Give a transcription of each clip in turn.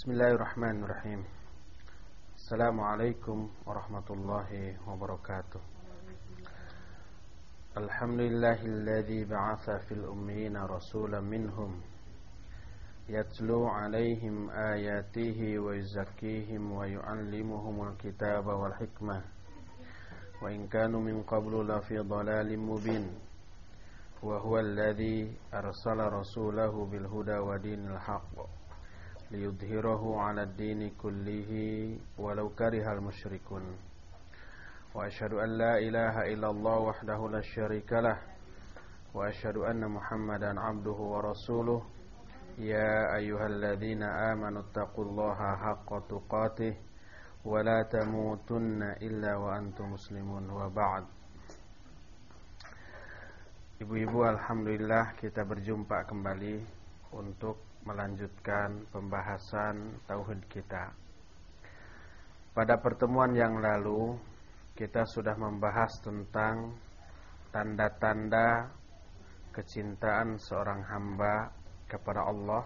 بسم الله الرحمن الرحيم السلام عليكم ورحمة الله وبركاته الحمد لله الذي بعث في الأمين رسولا منهم يتلو عليهم آياته ويزكيهم ويعلمهم الكتاب والحكمة وإن كانوا من قبل لفي ضلال مبين وهو الذي أرسل رسوله بالهدى ودين الحق ليظهره على الدين كله ولو كره المشركون وأشهد أن لا إله إلا الله وحده لا شريك له وأشهد أن محمدا عبده ورسوله يا أيها الذين آمنوا اتقوا الله حق تقاته ولا تموتن إلا وأنتم مسلمون وبعد Ibu-ibu, alhamdulillah kita berjumpa kembali untuk melanjutkan pembahasan tauhid kita. Pada pertemuan yang lalu kita sudah membahas tentang tanda-tanda kecintaan seorang hamba kepada Allah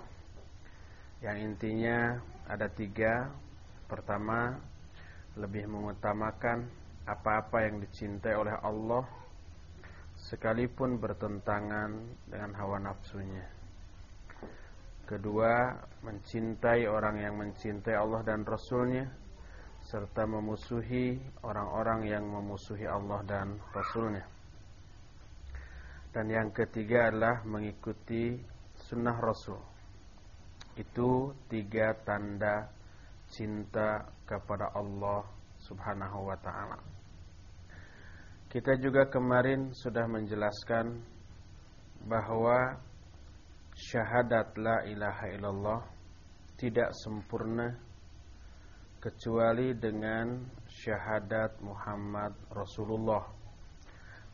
yang intinya ada tiga. Pertama, lebih mengutamakan apa-apa yang dicintai oleh Allah sekalipun bertentangan dengan hawa nafsunya. Kedua, mencintai orang yang mencintai Allah dan Rasulnya serta memusuhi orang-orang yang memusuhi Allah dan Rasulnya. Dan yang ketiga adalah mengikuti sunnah Rasul. Itu tiga tanda cinta kepada Allah Subhanahu wa taala. Kita juga kemarin sudah menjelaskan bahwa syahadat la ilaha illallah tidak sempurna kecuali dengan syahadat Muhammad Rasulullah.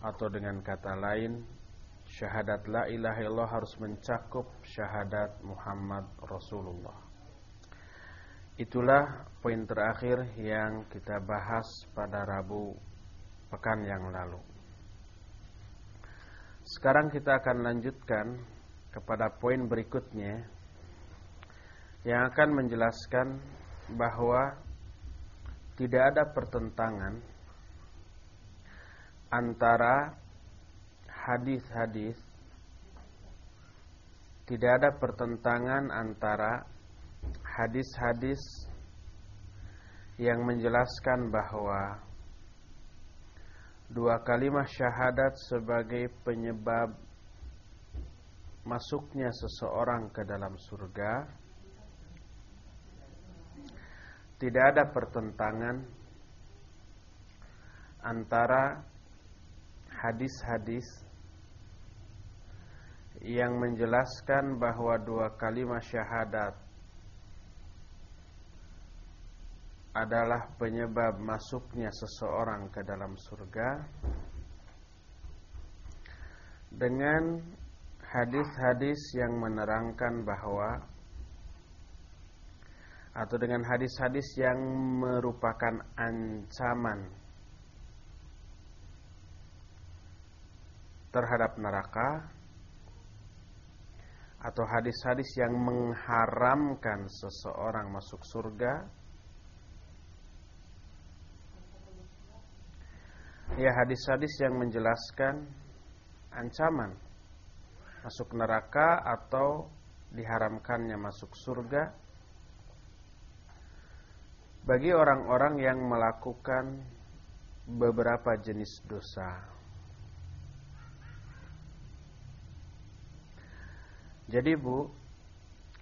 Atau dengan kata lain syahadat la ilaha illallah harus mencakup syahadat Muhammad Rasulullah. Itulah poin terakhir yang kita bahas pada Rabu pekan yang lalu. Sekarang kita akan lanjutkan kepada poin berikutnya yang akan menjelaskan bahwa tidak ada pertentangan antara hadis-hadis tidak ada pertentangan antara hadis-hadis yang menjelaskan bahwa dua kalimat syahadat sebagai penyebab masuknya seseorang ke dalam surga tidak ada pertentangan antara hadis-hadis yang menjelaskan bahwa dua kalimat syahadat adalah penyebab masuknya seseorang ke dalam surga dengan hadis-hadis yang menerangkan bahwa atau dengan hadis-hadis yang merupakan ancaman terhadap neraka atau hadis-hadis yang mengharamkan seseorang masuk surga ya hadis-hadis yang menjelaskan ancaman masuk neraka atau diharamkannya masuk surga bagi orang-orang yang melakukan beberapa jenis dosa. Jadi Bu,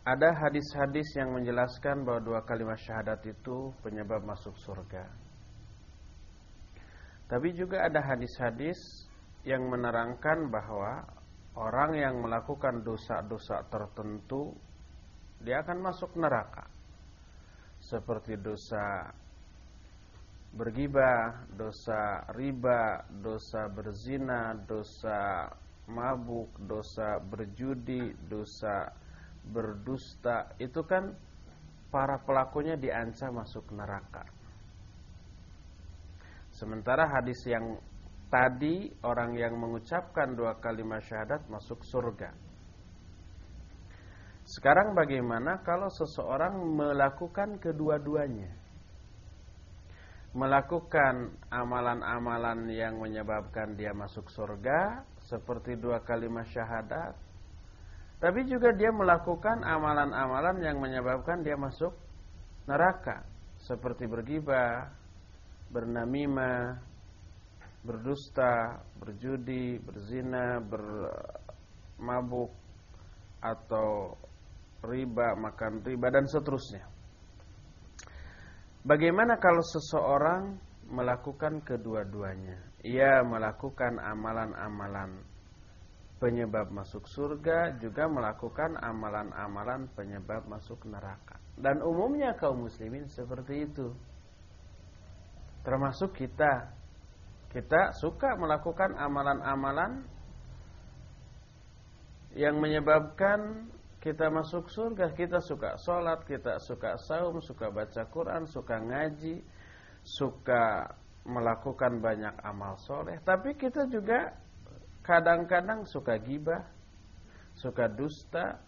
ada hadis-hadis yang menjelaskan bahwa dua kalimat syahadat itu penyebab masuk surga. Tapi juga ada hadis-hadis yang menerangkan bahwa orang yang melakukan dosa-dosa tertentu dia akan masuk neraka seperti dosa bergibah, dosa riba, dosa berzina, dosa mabuk, dosa berjudi, dosa berdusta, itu kan para pelakunya diancam masuk neraka. Sementara hadis yang Tadi orang yang mengucapkan dua kalimat syahadat masuk surga. Sekarang bagaimana kalau seseorang melakukan kedua-duanya? Melakukan amalan-amalan yang menyebabkan dia masuk surga seperti dua kalimat syahadat. Tapi juga dia melakukan amalan-amalan yang menyebabkan dia masuk neraka seperti bergibah, bernamimah, berdusta, berjudi, berzina, bermabuk atau riba, makan riba dan seterusnya. Bagaimana kalau seseorang melakukan kedua-duanya? Ia melakukan amalan-amalan penyebab masuk surga, juga melakukan amalan-amalan penyebab masuk neraka. Dan umumnya kaum muslimin seperti itu. Termasuk kita. Kita suka melakukan amalan-amalan yang menyebabkan kita masuk surga, kita suka sholat, kita suka saum, suka baca Quran, suka ngaji, suka melakukan banyak amal soleh. Tapi kita juga kadang-kadang suka gibah, suka dusta,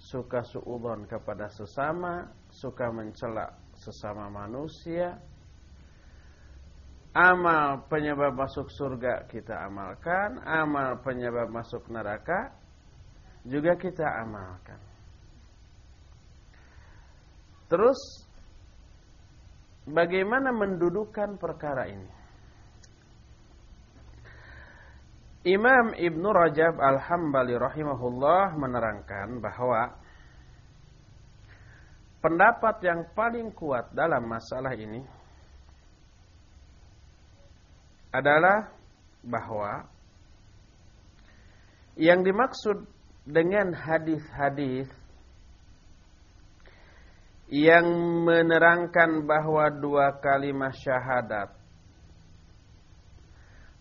suka suudon kepada sesama, suka mencela sesama manusia. Amal penyebab masuk surga kita amalkan, amal penyebab masuk neraka juga kita amalkan. Terus bagaimana mendudukan perkara ini? Imam Ibn Rajab Al-Hambali rahimahullah menerangkan bahwa pendapat yang paling kuat dalam masalah ini adalah bahwa yang dimaksud dengan hadis-hadis yang menerangkan bahwa dua kalimat syahadat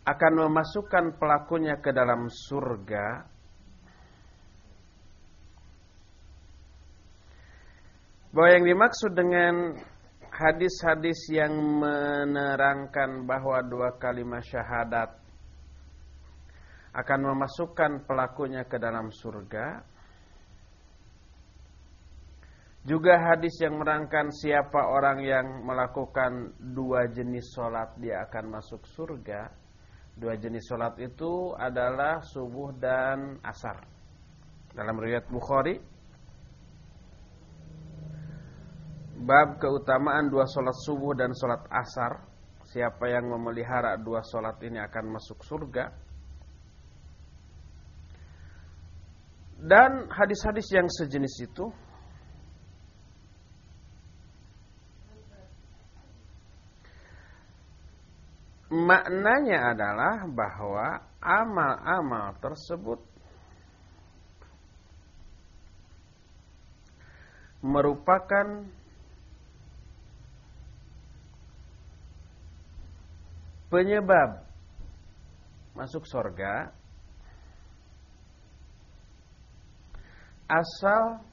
akan memasukkan pelakunya ke dalam surga bahwa yang dimaksud dengan hadis-hadis yang menerangkan bahwa dua kalimat syahadat akan memasukkan pelakunya ke dalam surga. Juga hadis yang merangkan siapa orang yang melakukan dua jenis solat dia akan masuk surga. Dua jenis solat itu adalah subuh dan asar. Dalam riwayat Bukhari, bab keutamaan dua solat subuh dan solat asar. Siapa yang memelihara dua solat ini akan masuk surga. Dan hadis-hadis yang sejenis itu maknanya adalah bahwa amal-amal tersebut merupakan penyebab masuk surga asal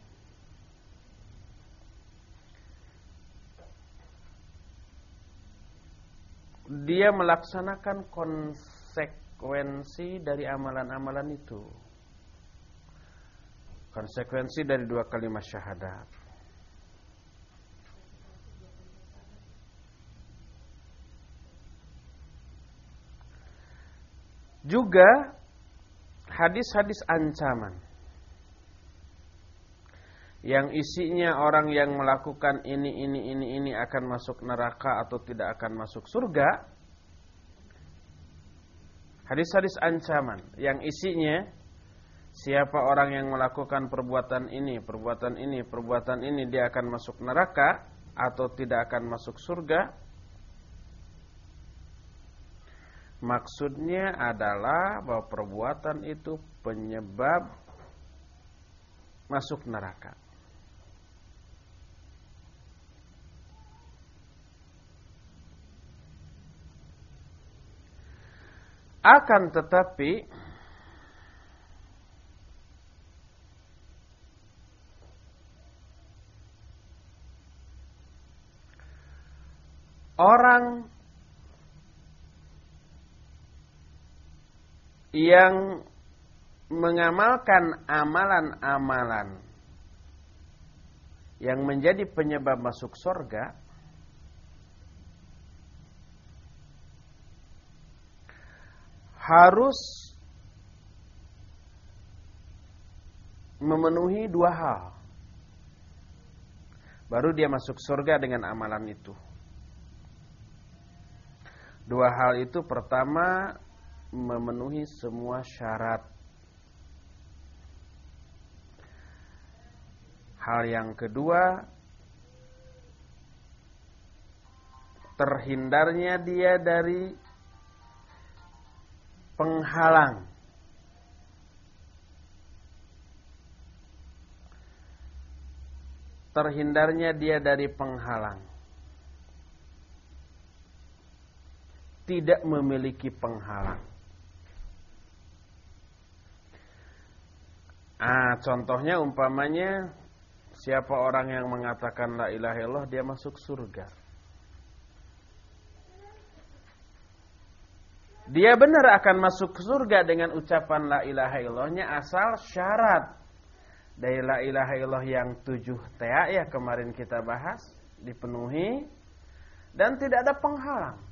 dia melaksanakan konsekuensi dari amalan-amalan itu. Konsekuensi dari dua kalimat syahadat. Juga hadis-hadis ancaman. Yang isinya orang yang melakukan ini ini ini ini akan masuk neraka atau tidak akan masuk surga. Hadis-hadis ancaman. Yang isinya siapa orang yang melakukan perbuatan ini perbuatan ini perbuatan ini dia akan masuk neraka atau tidak akan masuk surga maksudnya adalah bahwa perbuatan itu penyebab masuk neraka. Akan tetapi orang yang mengamalkan amalan-amalan yang menjadi penyebab masuk surga harus memenuhi dua hal. Baru dia masuk surga dengan amalan itu. Dua hal itu pertama memenuhi semua syarat. Hal yang kedua terhindarnya dia dari penghalang. Terhindarnya dia dari penghalang. tidak memiliki penghalang. Ah, contohnya umpamanya siapa orang yang mengatakan la ilaha illallah dia masuk surga. Dia benar akan masuk surga dengan ucapan la ilaha illallahnya asal syarat dari la ilaha illallah yang tujuh TA ya kemarin kita bahas dipenuhi dan tidak ada penghalang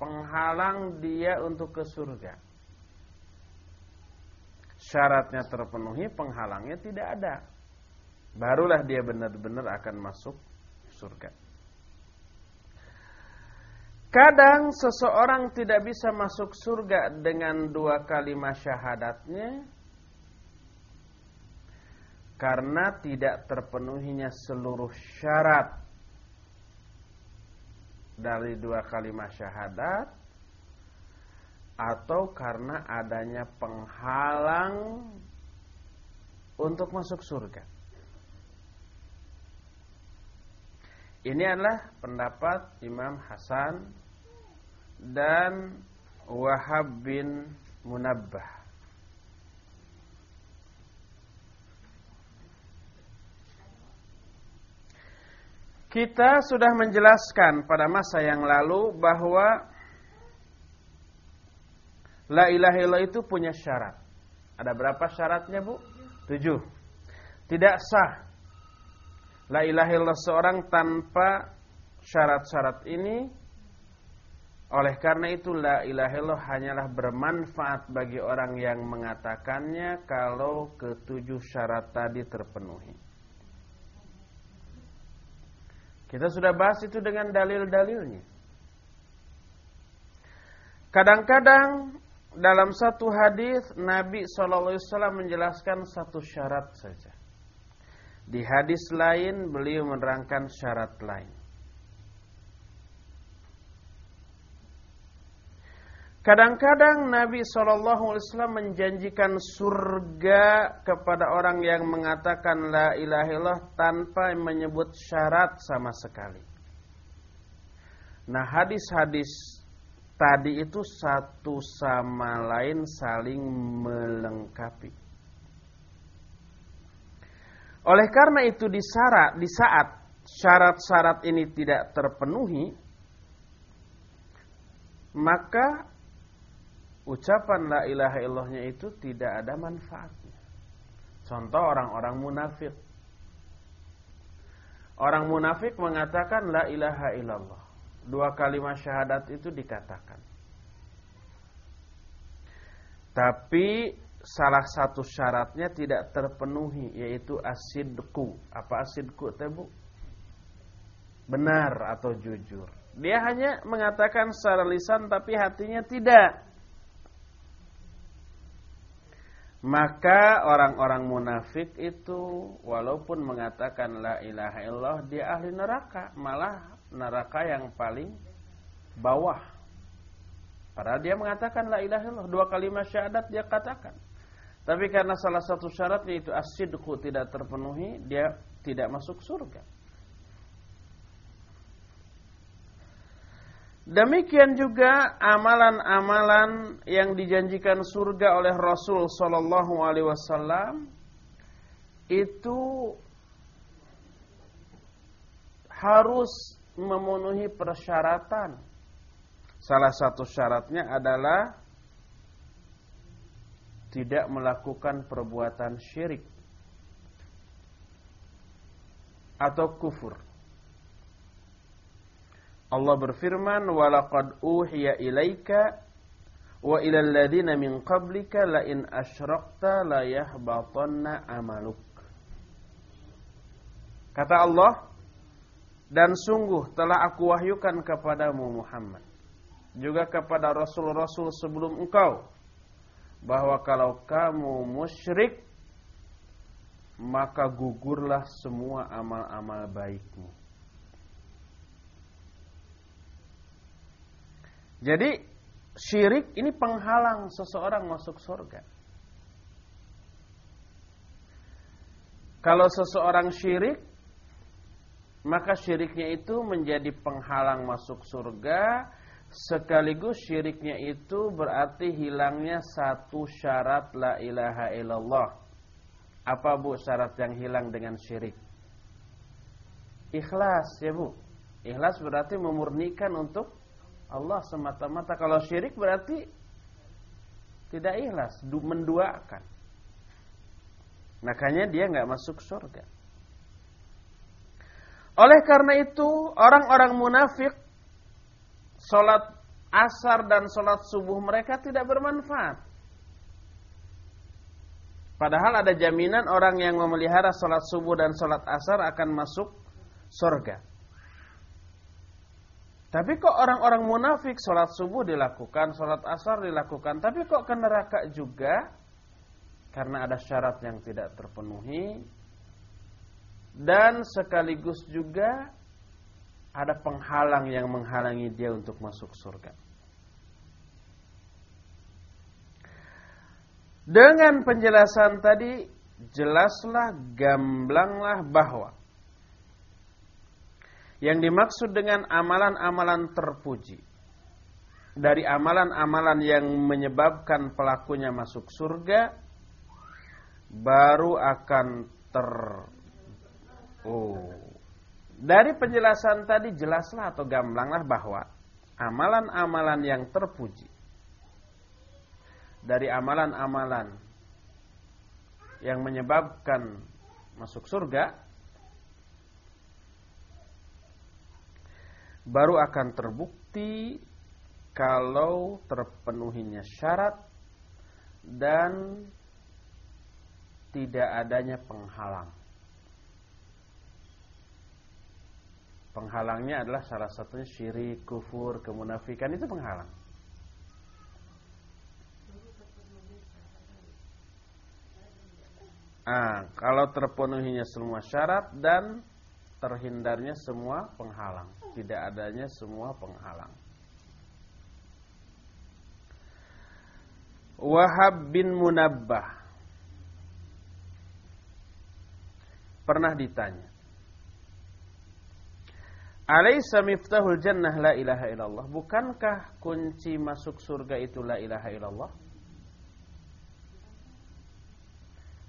penghalang dia untuk ke surga. Syaratnya terpenuhi, penghalangnya tidak ada. Barulah dia benar-benar akan masuk surga. Kadang seseorang tidak bisa masuk surga dengan dua kalimat syahadatnya karena tidak terpenuhinya seluruh syarat dari dua kalimat syahadat atau karena adanya penghalang untuk masuk surga. Ini adalah pendapat Imam Hasan dan Wahab bin Munabbah. Kita sudah menjelaskan pada masa yang lalu bahwa La ilaha illallah itu punya syarat. Ada berapa syaratnya bu? Tujuh. Tidak sah. La ilaha illallah seorang tanpa syarat-syarat ini. Oleh karena itu la ilaha illallah hanyalah bermanfaat bagi orang yang mengatakannya kalau ketujuh syarat tadi terpenuhi. Kita sudah bahas itu dengan dalil-dalilnya. Kadang-kadang dalam satu hadis Nabi SAW menjelaskan satu syarat saja. Di hadis lain beliau menerangkan syarat lain. Kadang-kadang Nabi SAW menjanjikan surga kepada orang yang mengatakan La ilaha illallah tanpa menyebut syarat sama sekali. Nah hadis-hadis tadi itu satu sama lain saling melengkapi. Oleh karena itu di syarat, di saat syarat-syarat ini tidak terpenuhi, maka ucapan la ilaha illallahnya itu tidak ada manfaatnya. Contoh orang-orang munafik. Orang munafik mengatakan la ilaha illallah. Dua kalimat syahadat itu dikatakan. Tapi salah satu syaratnya tidak terpenuhi yaitu asidku. Apa asidku tebu? Benar atau jujur. Dia hanya mengatakan secara lisan tapi hatinya tidak. Maka orang-orang munafik itu walaupun mengatakan la ilaha illallah dia ahli neraka, malah neraka yang paling bawah. Padahal dia mengatakan la ilaha illallah, dua kalimat syahadat dia katakan. Tapi karena salah satu syarat yaitu asidku tidak terpenuhi, dia tidak masuk surga. Demikian juga amalan-amalan yang dijanjikan surga oleh Rasul Sallallahu Alaihi Wasallam itu harus memenuhi persyaratan. Salah satu syaratnya adalah tidak melakukan perbuatan syirik. atau kufur. Allah berfirman, "Walaqad uhiya ilaika wa ilal ladzina min qablika la in asyrakta la yahbatanna amaluk." Kata Allah, dan sungguh telah aku wahyukan kepadamu Muhammad juga kepada rasul-rasul sebelum engkau bahwa kalau kamu musyrik maka gugurlah semua amal-amal baikmu. Jadi syirik ini penghalang seseorang masuk surga. Kalau seseorang syirik maka syiriknya itu menjadi penghalang masuk surga sekaligus syiriknya itu berarti hilangnya satu syarat la ilaha illallah apa bu syarat yang hilang dengan syirik? Ikhlas ya bu. Ikhlas berarti memurnikan untuk Allah semata-mata. Kalau syirik berarti tidak ikhlas, menduakan. Makanya dia nggak masuk surga. Oleh karena itu, orang-orang munafik salat asar dan salat subuh mereka tidak bermanfaat. Padahal ada jaminan orang yang memelihara sholat subuh dan sholat asar akan masuk surga. Tapi kok orang-orang munafik sholat subuh dilakukan, sholat asar dilakukan, tapi kok ke neraka juga? Karena ada syarat yang tidak terpenuhi. Dan sekaligus juga ada penghalang yang menghalangi dia untuk masuk surga. Dengan penjelasan tadi jelaslah gamblanglah bahwa yang dimaksud dengan amalan-amalan terpuji dari amalan-amalan yang menyebabkan pelakunya masuk surga baru akan ter Oh. Dari penjelasan tadi jelaslah atau gamblanglah bahwa amalan-amalan yang terpuji dari amalan-amalan yang menyebabkan masuk surga baru akan terbukti kalau terpenuhinya syarat dan tidak adanya penghalang. Penghalangnya adalah salah satunya syirik, kufur, kemunafikan itu penghalang. Nah, kalau terpenuhinya semua syarat dan terhindarnya semua penghalang, tidak adanya semua penghalang. Wahab bin Munabbah pernah ditanya, Alaysa miftahul jannah la ilaha illallah? Bukankah kunci masuk surga itu la ilaha illallah?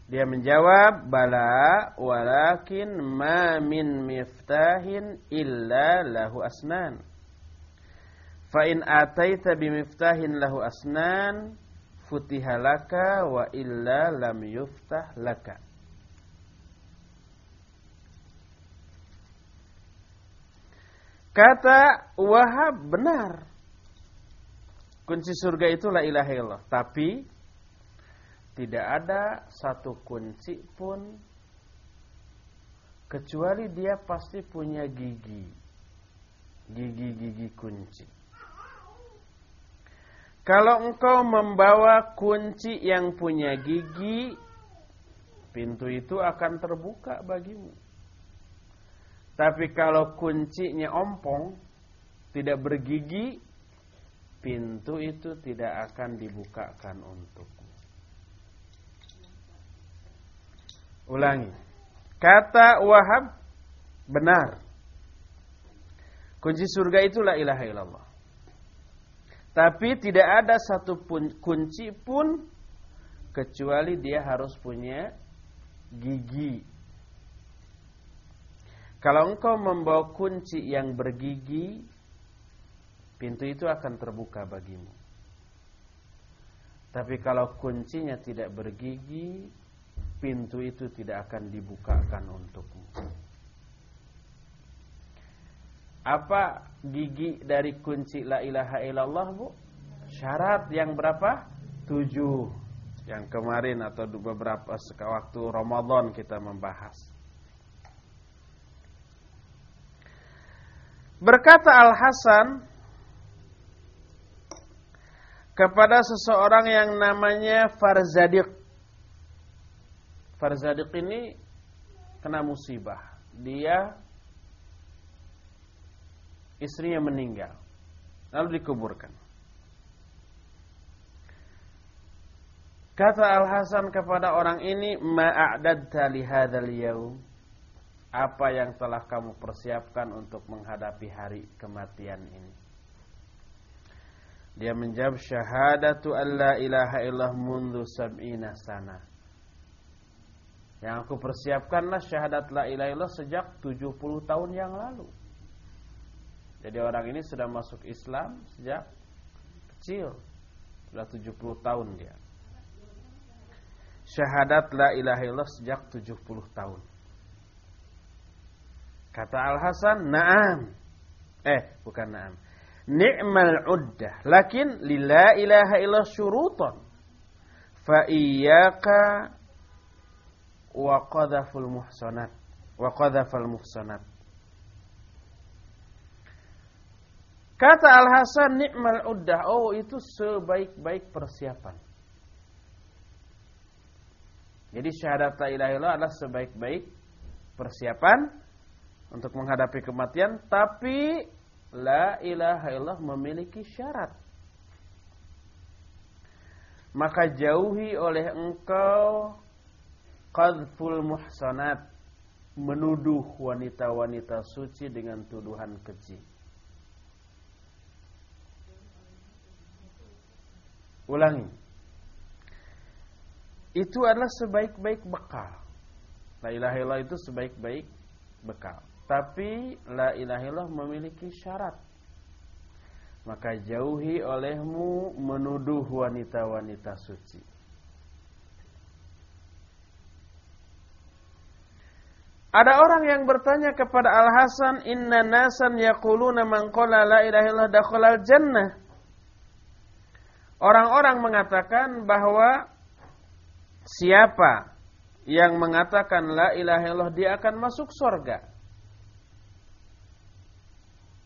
Dia menjawab, "Bala, walakin ma min miftahin illa lahu asnan." Fa in ataita miftahin lahu asnan, futiha laka wa illa lam yuftah laka. Kata Wahab benar. Kunci surga itu la ilaha tapi tidak ada satu kunci pun kecuali dia pasti punya gigi. Gigi-gigi kunci. Kalau engkau membawa kunci yang punya gigi, pintu itu akan terbuka bagimu. Tapi kalau kuncinya ompong, tidak bergigi, pintu itu tidak akan dibukakan untuk. Ulangi. Kata Wahab benar. Kunci surga itu la ilaha illallah. Tapi tidak ada satu pun kunci pun kecuali dia harus punya gigi. Kalau engkau membawa kunci yang bergigi, pintu itu akan terbuka bagimu. Tapi kalau kuncinya tidak bergigi, pintu itu tidak akan dibukakan untukmu. Apa gigi dari kunci la ilaha illallah bu? Syarat yang berapa? Tujuh. Yang kemarin atau beberapa waktu Ramadan kita membahas. Berkata Al-Hasan kepada seseorang yang namanya Farzadiq. Farzadiq ini kena musibah. Dia istrinya meninggal lalu dikuburkan kata Al Hasan kepada orang ini ma'adadta li hadzal yaum apa yang telah kamu persiapkan untuk menghadapi hari kematian ini dia menjawab syahadatu alla ilaha illallah mundu sab'ina sana. Yang aku persiapkanlah syahadat la ilaha illallah sejak 70 tahun yang lalu. Jadi orang ini sudah masuk Islam sejak kecil. Sudah 70 tahun dia. Syahadat la ilaha illallah sejak 70 tahun. Kata Al-Hasan, "Na'am." Eh, bukan na'am. Ni'mal uddah, lakin lila ilaha illallah syurutan. Fa iyyaka wa qadhaful muhsanat. Wa qadhafal muhsanat. Kata Al-Hasan nikmal uddah. Oh itu sebaik-baik persiapan. Jadi syahadat la ilaha illallah adalah sebaik-baik persiapan untuk menghadapi kematian. Tapi la ilaha illallah memiliki syarat. Maka jauhi oleh engkau qadful muhsanat menuduh wanita-wanita suci dengan tuduhan keji. Ulangi. Itu adalah sebaik-baik bekal. La ilaha illallah itu sebaik-baik bekal. Tapi la ilaha illallah memiliki syarat. Maka jauhi olehmu menuduh wanita-wanita suci. Ada orang yang bertanya kepada Al-Hasan, "Inna nasan yaquluna man qala la ilaha illallah al-jannah." Orang-orang mengatakan bahwa siapa yang mengatakan la ilaha illallah dia akan masuk surga.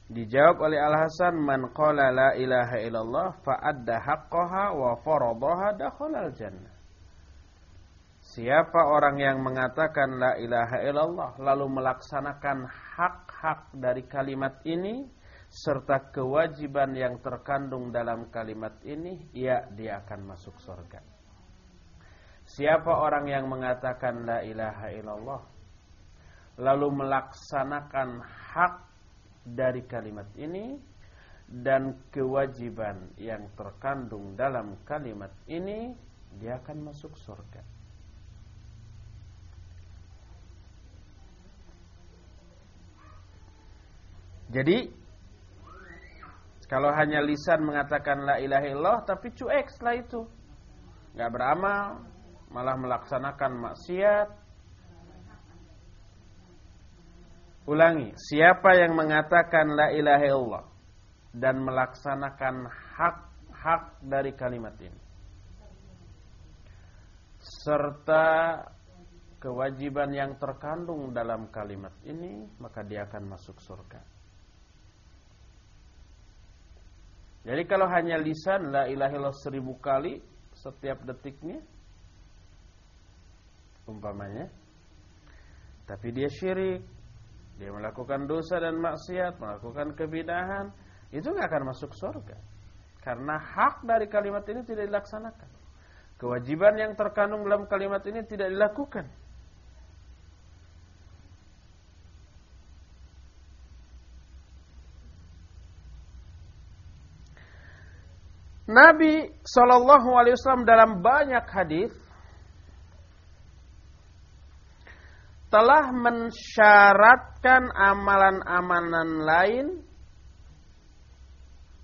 Dijawab oleh Al-Hasan man qala la ilaha illallah fa'adda haqqaha wa faradaha dakhala al-jannah. Siapa orang yang mengatakan la ilaha illallah lalu melaksanakan hak-hak dari kalimat ini serta kewajiban yang terkandung dalam kalimat ini, ya dia akan masuk surga. Siapa orang yang mengatakan la ilaha illallah lalu melaksanakan hak dari kalimat ini dan kewajiban yang terkandung dalam kalimat ini, dia akan masuk surga. Jadi kalau hanya lisan mengatakan la ilaha illallah tapi cuek setelah itu. Enggak beramal, malah melaksanakan maksiat. Ulangi, siapa yang mengatakan la ilaha illallah dan melaksanakan hak-hak dari kalimat ini? Serta kewajiban yang terkandung dalam kalimat ini, maka dia akan masuk surga. Jadi kalau hanya lisan la ilaha illallah seribu kali setiap detiknya umpamanya tapi dia syirik dia melakukan dosa dan maksiat melakukan kebidahan itu nggak akan masuk surga. Karena hak dari kalimat ini tidak dilaksanakan. Kewajiban yang terkandung dalam kalimat ini tidak dilakukan. Nabi Wasallam dalam banyak hadis telah mensyaratkan amalan-amalan lain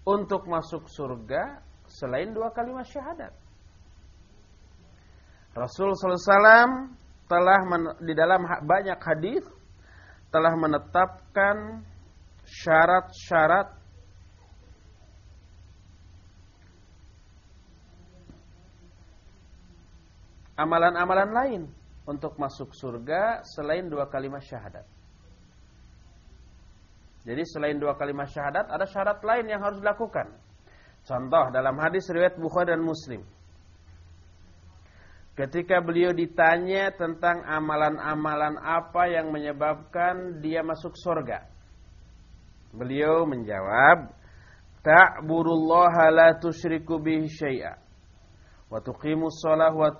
untuk masuk surga selain dua kalimat syahadat. Rasul SAW telah di dalam banyak hadis telah menetapkan syarat-syarat amalan-amalan lain untuk masuk surga selain dua kalimat syahadat. Jadi selain dua kalimat syahadat ada syarat lain yang harus dilakukan. Contoh dalam hadis riwayat Bukhari dan Muslim. Ketika beliau ditanya tentang amalan-amalan apa yang menyebabkan dia masuk surga. Beliau menjawab, Ta'budullaha la tusyriku bihi syai'a. Wa tuqimus shalah wa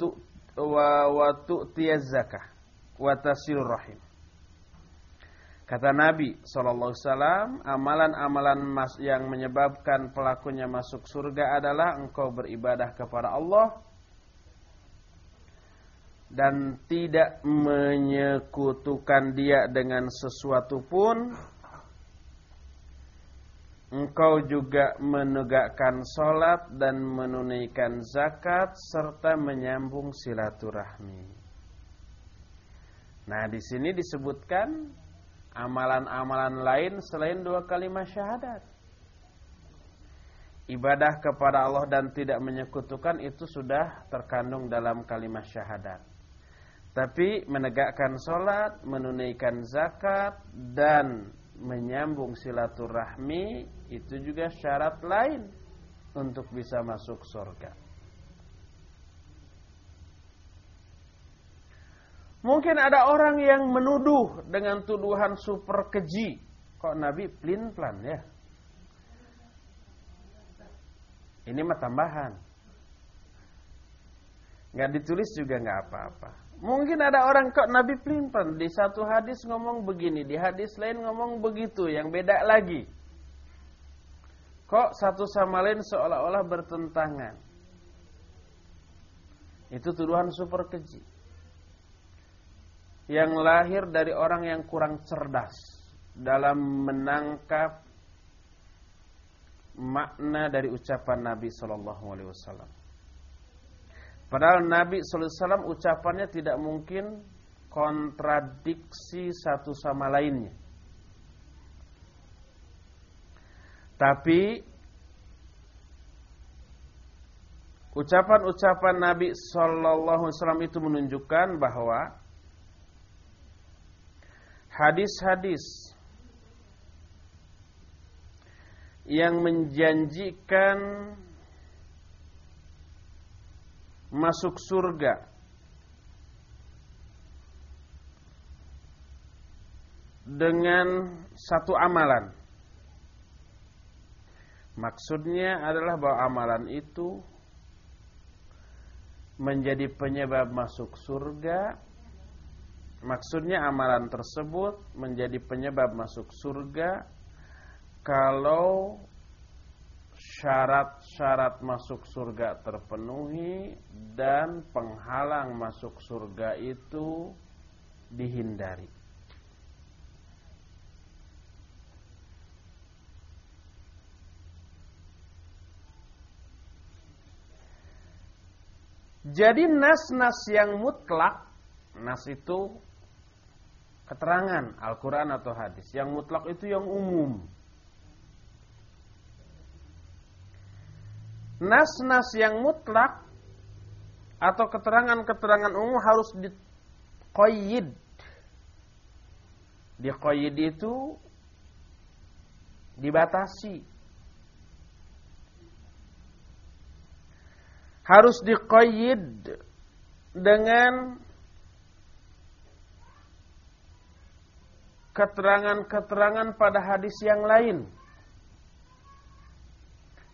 wa wa tu'tiyaz zakah wa tasilur rahim. Kata Nabi SAW, amalan-amalan yang menyebabkan pelakunya masuk surga adalah engkau beribadah kepada Allah dan tidak menyekutukan dia dengan sesuatu pun Engkau juga menegakkan sholat dan menunaikan zakat serta menyambung silaturahmi. Nah, di sini disebutkan amalan-amalan lain selain dua kalimat syahadat. Ibadah kepada Allah dan tidak menyekutukan itu sudah terkandung dalam kalimat syahadat. Tapi menegakkan sholat, menunaikan zakat, dan menyambung silaturahmi itu juga syarat lain untuk bisa masuk surga. Mungkin ada orang yang menuduh dengan tuduhan super keji. Kok Nabi plin-plan ya? Ini mah tambahan. Nggak ditulis juga nggak apa-apa. Mungkin ada orang kok Nabi pelimpan di satu hadis ngomong begini, di hadis lain ngomong begitu, yang beda lagi. Kok satu sama lain seolah-olah bertentangan? Itu tuduhan super keji. Yang lahir dari orang yang kurang cerdas dalam menangkap makna dari ucapan Nabi Shallallahu Alaihi Wasallam. Padahal Nabi SAW ucapannya tidak mungkin kontradiksi satu sama lainnya. Tapi ucapan-ucapan Nabi Wasallam itu menunjukkan bahwa hadis-hadis yang menjanjikan masuk surga dengan satu amalan. Maksudnya adalah bahwa amalan itu menjadi penyebab masuk surga. Maksudnya amalan tersebut menjadi penyebab masuk surga kalau syarat-syarat masuk surga terpenuhi dan penghalang masuk surga itu dihindari. Jadi nas-nas yang mutlak, nas itu keterangan Al-Quran atau hadis. Yang mutlak itu yang umum. Nas-nas yang mutlak atau keterangan-keterangan umum harus dikoyid. Dikoyid itu dibatasi. Harus dikoyid dengan keterangan-keterangan pada hadis yang lain.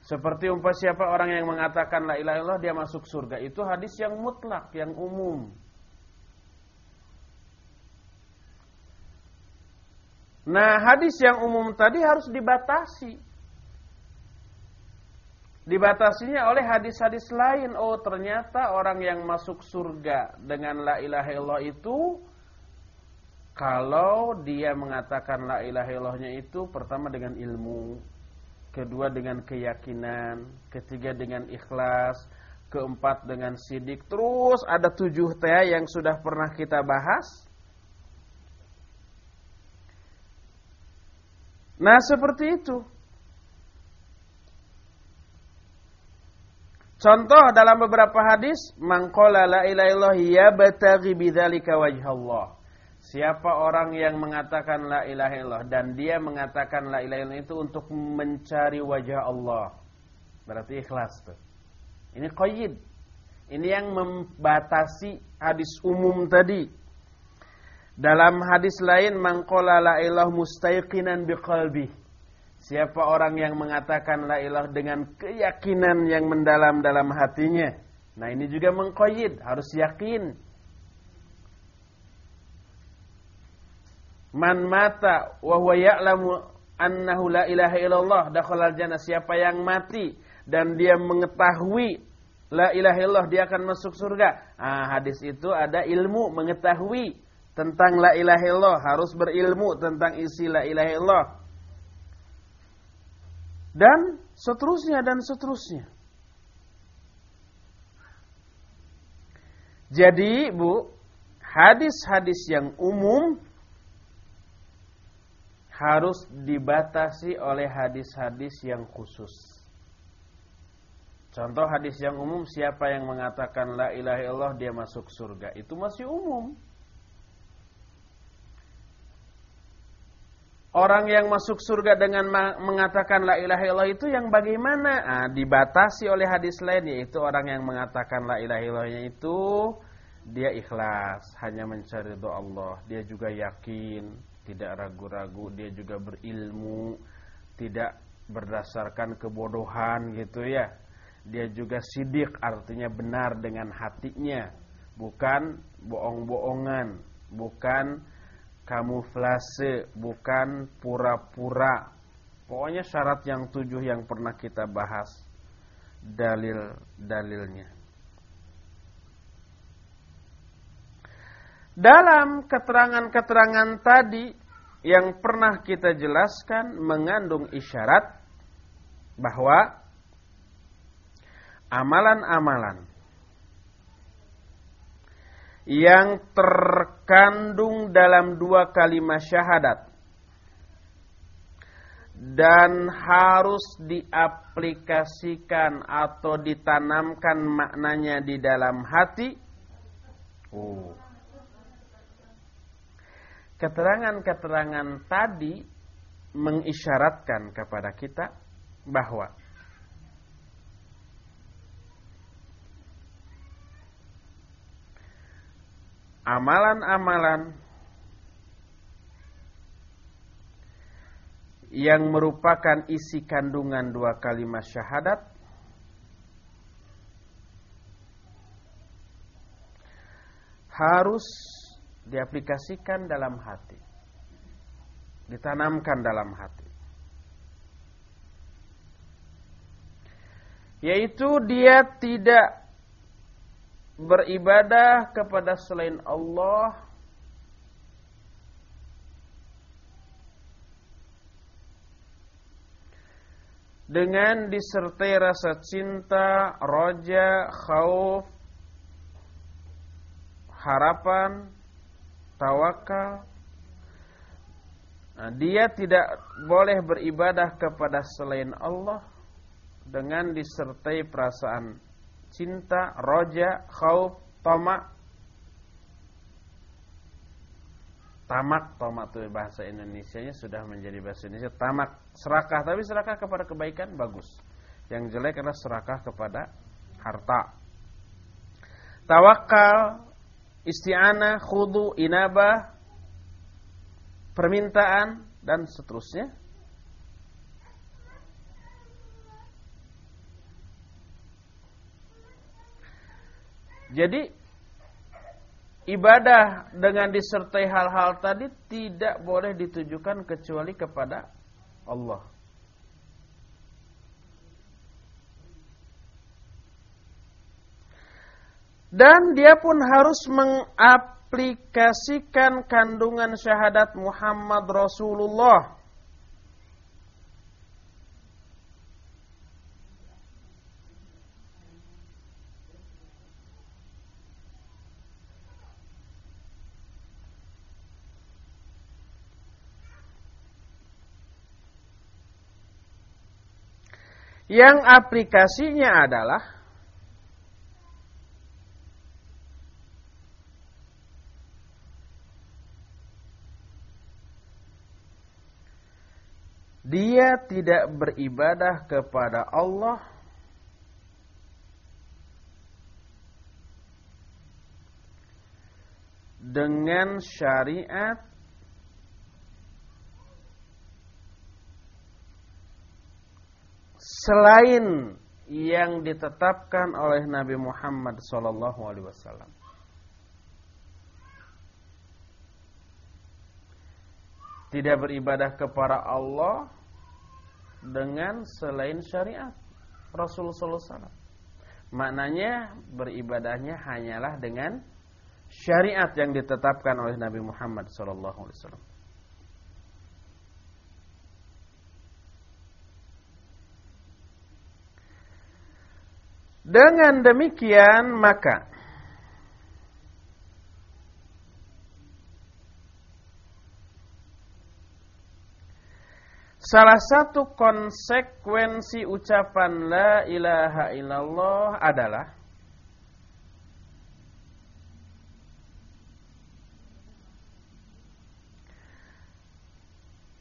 Seperti umpah siapa orang yang mengatakan la ilaha illallah dia masuk surga. Itu hadis yang mutlak, yang umum. Nah, hadis yang umum tadi harus dibatasi. Dibatasinya oleh hadis-hadis lain. Oh, ternyata orang yang masuk surga dengan la ilaha illallah itu kalau dia mengatakan la ilaha illallahnya itu pertama dengan ilmu, kedua dengan keyakinan, ketiga dengan ikhlas, keempat dengan sidik. Terus ada tujuh tea yang sudah pernah kita bahas. Nah, seperti itu. Contoh dalam beberapa hadis, mangkola la ilaha illallah yabtaghi bidzalika wajhallah. Siapa orang yang mengatakan la ilaha illallah dan dia mengatakan la ilaha illallah itu untuk mencari wajah Allah. Berarti ikhlas tuh. Ini qayyid. Ini yang membatasi hadis umum tadi. Dalam hadis lain mangkola la ilah mustaiqinan biqalbih Siapa orang yang mengatakan la ilah dengan keyakinan yang mendalam dalam hatinya. Nah ini juga mengkoyid, harus yakin. Man mata wa huwa ya'lamu annahu la ilaha illallah dakhalal jannah. Siapa yang mati dan dia mengetahui la ilaha illallah dia akan masuk surga. Ah, hadis itu ada ilmu mengetahui tentang la ilaha illallah, harus berilmu tentang isi la ilaha illallah dan seterusnya dan seterusnya. Jadi, Bu, hadis-hadis yang umum harus dibatasi oleh hadis-hadis yang khusus. Contoh hadis yang umum siapa yang mengatakan la ilaha illallah dia masuk surga. Itu masih umum. Orang yang masuk surga dengan mengatakan la ilaha illallah itu yang bagaimana? Ah, dibatasi oleh hadis lain yaitu orang yang mengatakan la ilaha illallahnya itu dia ikhlas, hanya mencari doa Allah. Dia juga yakin, tidak ragu-ragu, dia juga berilmu, tidak berdasarkan kebodohan gitu ya. Dia juga sidik artinya benar dengan hatinya, bukan bohong-bohongan, bukan kamuflase, bukan pura-pura. Pokoknya syarat yang tujuh yang pernah kita bahas dalil-dalilnya. Dalam keterangan-keterangan tadi yang pernah kita jelaskan mengandung isyarat bahwa amalan-amalan yang terkandung dalam dua kalimat syahadat dan harus diaplikasikan atau ditanamkan maknanya di dalam hati. Oh. Keterangan-keterangan tadi mengisyaratkan kepada kita bahwa amalan-amalan yang merupakan isi kandungan dua kalimat syahadat harus diaplikasikan dalam hati. Ditanamkan dalam hati. Yaitu dia tidak beribadah kepada selain Allah dengan disertai rasa cinta, roja, khauf, harapan, tawakal. Nah, dia tidak boleh beribadah kepada selain Allah dengan disertai perasaan cinta, roja, khauf, tamak. Tamak, tamak itu bahasa Indonesia-nya sudah menjadi bahasa Indonesia. Tamak, serakah, tapi serakah kepada kebaikan bagus. Yang jelek adalah serakah kepada harta. Tawakal, isti'anah, khudu, inabah, permintaan, dan seterusnya Jadi ibadah dengan disertai hal-hal tadi tidak boleh ditujukan kecuali kepada Allah. Dan dia pun harus mengaplikasikan kandungan syahadat Muhammad Rasulullah. Yang aplikasinya adalah dia tidak beribadah kepada Allah. Dengan syariat. Selain yang ditetapkan oleh Nabi Muhammad wasallam. Tidak beribadah kepada Allah dengan selain syariat Rasulullah wasallam. Maknanya beribadahnya hanyalah dengan syariat yang ditetapkan oleh Nabi Muhammad wasallam. Dengan demikian maka Salah satu konsekuensi ucapan la ilaha illallah adalah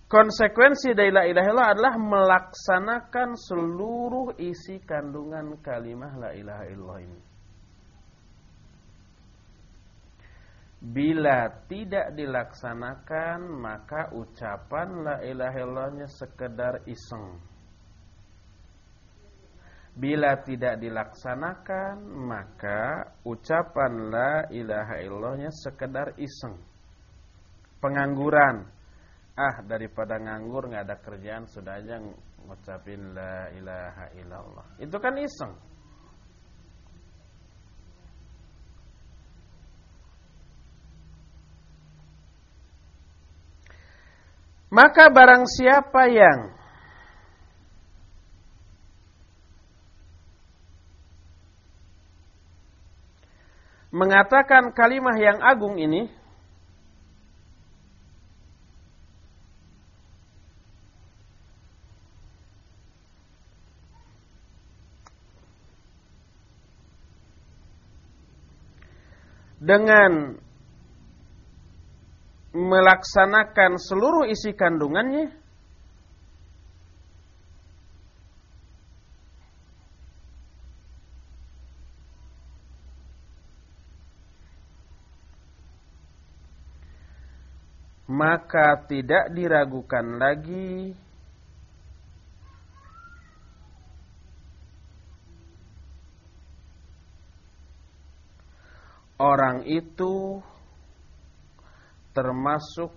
Konsekuensi dari la ilaha illallah adalah melaksanakan seluruh isi kandungan kalimah la ilaha illallah ini. Bila tidak dilaksanakan maka ucapan la ilaha illallahnya sekedar iseng. Bila tidak dilaksanakan maka ucapan la ilaha illallahnya sekedar iseng. Pengangguran ah daripada nganggur nggak ada kerjaan sudah aja ngucapin la ilaha illallah itu kan iseng maka barang siapa yang mengatakan kalimah yang agung ini dengan melaksanakan seluruh isi kandungannya? Maka tidak diragukan lagi. Orang itu termasuk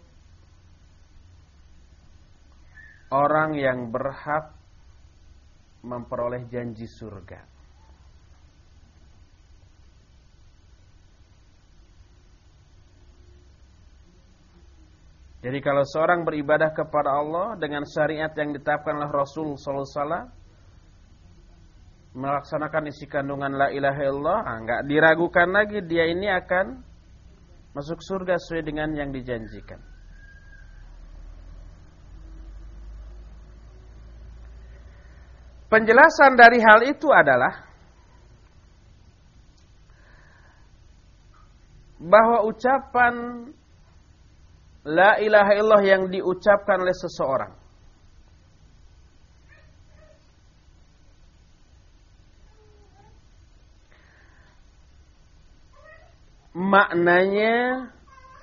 orang yang berhak memperoleh janji surga. Jadi kalau seorang beribadah kepada Allah dengan syariat yang ditetapkan oleh Rasul sallallahu alaihi wasallam melaksanakan isi kandungan la ilaha illallah, enggak ah, diragukan lagi dia ini akan masuk surga sesuai dengan yang dijanjikan. Penjelasan dari hal itu adalah bahwa ucapan la ilaha illallah yang diucapkan oleh seseorang maknanya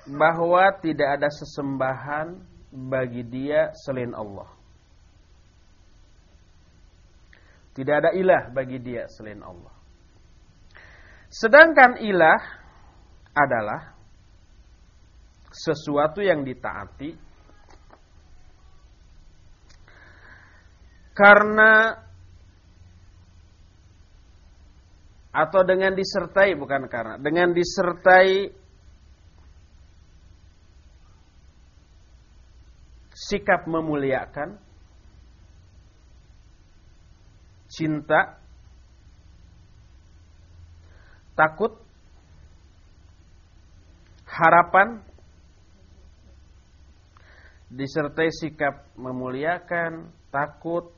bahwa tidak ada sesembahan bagi dia selain Allah. Tidak ada ilah bagi dia selain Allah. Sedangkan ilah adalah sesuatu yang ditaati karena atau dengan disertai bukan karena. Dengan disertai sikap memuliakan cinta takut harapan disertai sikap memuliakan takut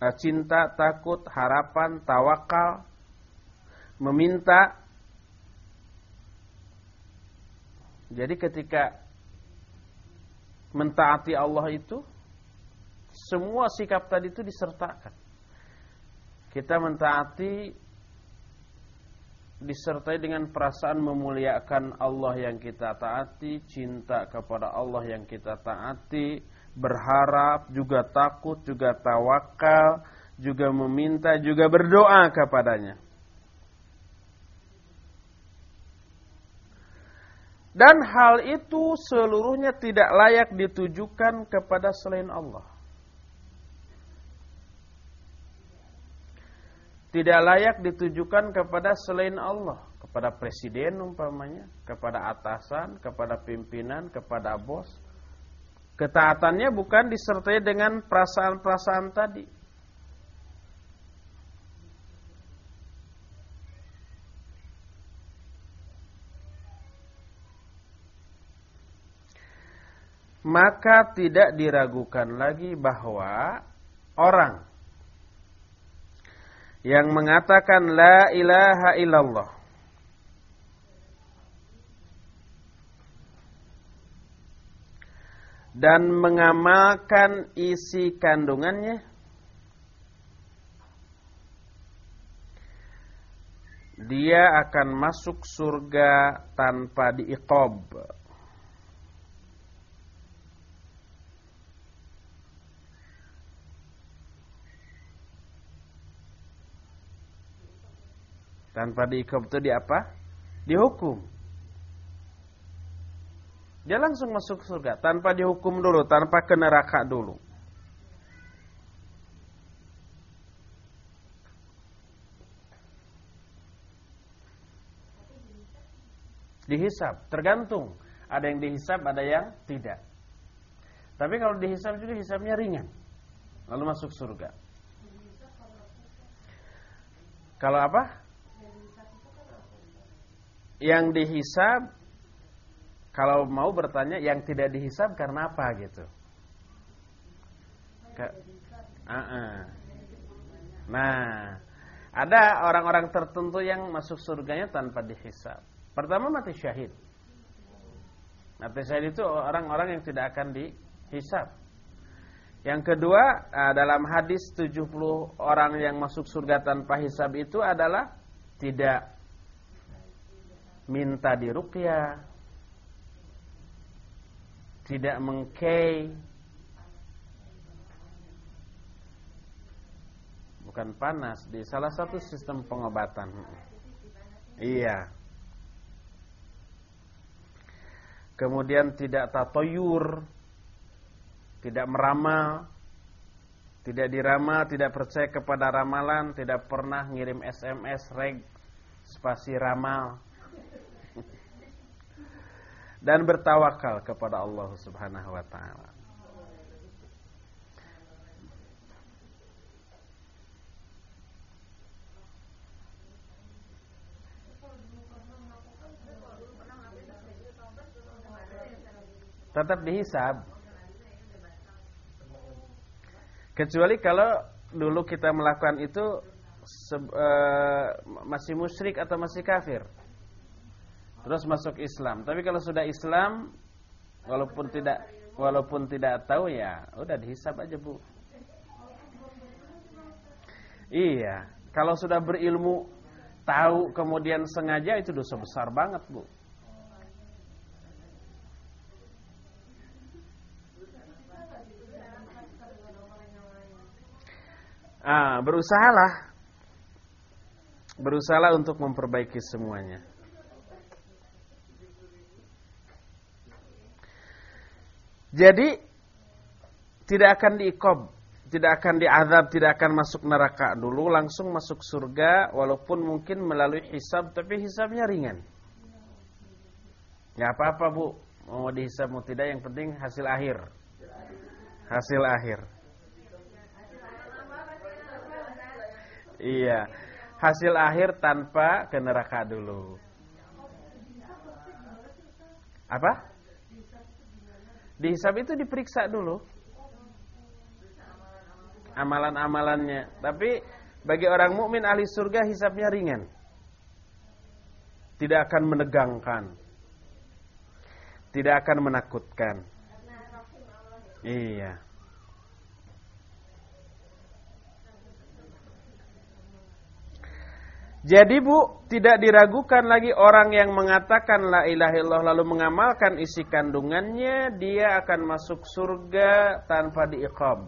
eh, cinta, takut, harapan, tawakal, meminta. Jadi ketika mentaati Allah itu semua sikap tadi itu disertakan. Kita mentaati disertai dengan perasaan memuliakan Allah yang kita taati, cinta kepada Allah yang kita taati, berharap, juga takut, juga tawakal, juga meminta, juga berdoa kepadanya. Dan hal itu seluruhnya tidak layak ditujukan kepada selain Allah. Tidak layak ditujukan kepada selain Allah. Kepada presiden umpamanya, kepada atasan, kepada pimpinan, kepada bos. Ketaatannya bukan disertai dengan perasaan-perasaan tadi. Maka tidak diragukan lagi bahwa orang yang mengatakan la ilaha illallah dan mengamalkan isi kandungannya dia akan masuk surga tanpa diikob Tanpa diikop itu di apa? Dihukum. Dia langsung masuk surga tanpa dihukum dulu, tanpa ke neraka dulu. Dihisap, tergantung. Ada yang dihisap, ada yang tidak. Tapi kalau dihisap juga hisapnya ringan. Lalu masuk surga. Kalau apa? Yang dihisab kalau mau bertanya yang tidak dihisab karena apa gitu. Ke, uh -uh. Nah, ada orang-orang tertentu yang masuk surganya tanpa dihisab. Pertama mati syahid. Mati syahid itu orang-orang yang tidak akan dihisab. Yang kedua, dalam hadis 70 orang yang masuk surga tanpa hisab itu adalah tidak minta diruqyah tidak mengkei bukan panas di salah satu sistem pengobatan. Iya. Kemudian tidak tatoyur tidak meramal tidak diramal tidak percaya kepada ramalan tidak pernah ngirim SMS reg spasi ramal dan bertawakal kepada Allah Subhanahu wa taala. Tetap dihisab. Kecuali kalau dulu kita melakukan itu uh, masih musyrik atau masih kafir terus masuk Islam. Tapi kalau sudah Islam walaupun tidak walaupun tidak tahu ya udah dihisap aja, Bu. Iya, kalau sudah berilmu tahu kemudian sengaja itu dosa besar banget, Bu. Ah, berusahalah. Berusahalah untuk memperbaiki semuanya. Jadi tidak akan diikob, tidak akan diazab, tidak akan masuk neraka dulu, langsung masuk surga walaupun mungkin melalui hisab tapi hisabnya ringan. Ya apa-apa Bu, mau dihisab mau tidak yang penting hasil akhir. Hasil akhir. Iya, hasil akhir tanpa ke neraka dulu. Apa? Dihisab itu diperiksa dulu. amalan-amalannya. Tapi bagi orang mukmin ahli surga hisapnya ringan. Tidak akan menegangkan. Tidak akan menakutkan. Iya. Jadi bu, tidak diragukan lagi orang yang mengatakan la ilaha lalu mengamalkan isi kandungannya, dia akan masuk surga tanpa diiqab.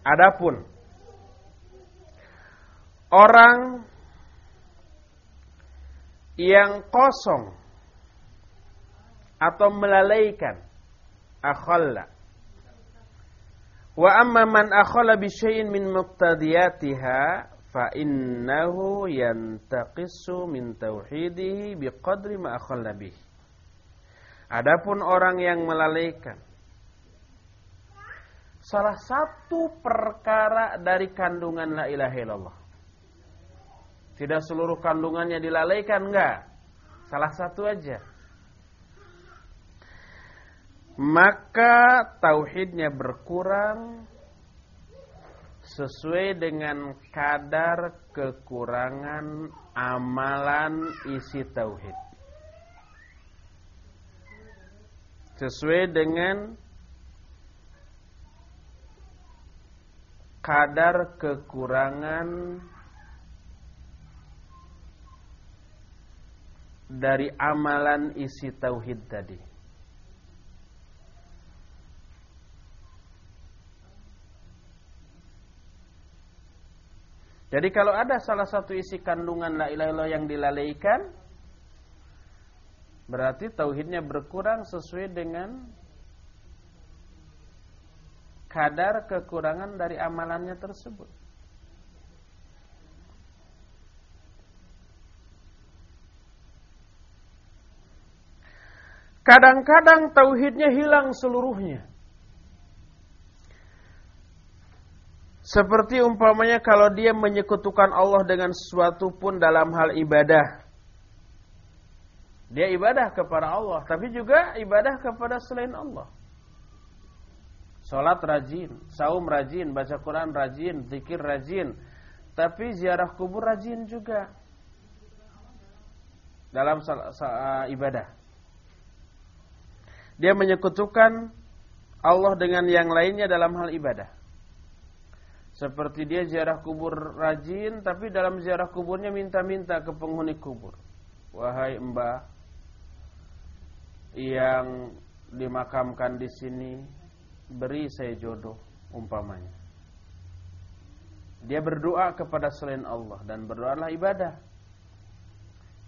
Adapun orang yang kosong atau melalaikan akhalla wa amma man akhalla bi syai'in min muqtadiyatiha fa innahu yantaqisu min tauhidihi biqadri. Adapun orang yang melalaikan salah satu perkara dari kandungan la ilaha illallah. Tidak seluruh kandungannya dilalaikan enggak. Salah satu aja. Maka tauhidnya berkurang sesuai dengan kadar kekurangan amalan isi tauhid. Sesuai dengan kadar kekurangan dari amalan isi tauhid tadi. Jadi kalau ada salah satu isi kandungan la ilaha illallah yang dilalaikan berarti tauhidnya berkurang sesuai dengan kadar kekurangan dari amalannya tersebut. Kadang-kadang tauhidnya hilang seluruhnya. Seperti umpamanya kalau dia menyekutukan Allah dengan sesuatu pun dalam hal ibadah. Dia ibadah kepada Allah, tapi juga ibadah kepada selain Allah. Salat rajin, saum rajin, baca Quran rajin, zikir rajin. Tapi ziarah kubur rajin juga. Dalam ibadah. Dia menyekutukan Allah dengan yang lainnya dalam hal ibadah. Seperti dia ziarah kubur rajin, tapi dalam ziarah kuburnya minta-minta ke penghuni kubur. Wahai mbah yang dimakamkan di sini, beri saya jodoh umpamanya. Dia berdoa kepada selain Allah dan berdoa adalah ibadah.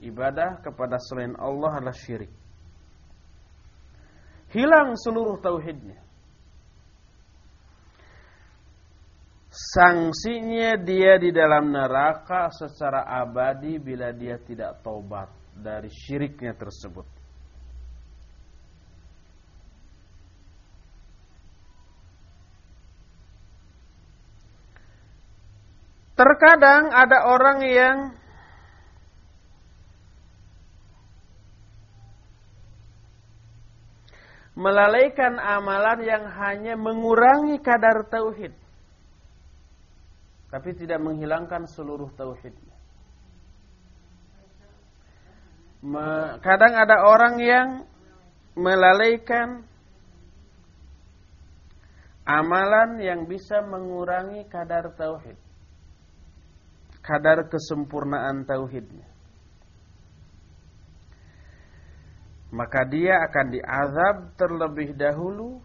Ibadah kepada selain Allah adalah syirik. Hilang seluruh tauhidnya. Sanksinya dia di dalam neraka secara abadi bila dia tidak taubat dari syiriknya tersebut. Terkadang ada orang yang melalaikan amalan yang hanya mengurangi kadar tauhid tapi tidak menghilangkan seluruh tauhidnya. Kadang ada orang yang melalaikan amalan yang bisa mengurangi kadar tauhid. Kadar kesempurnaan tauhidnya. Maka dia akan diazab terlebih dahulu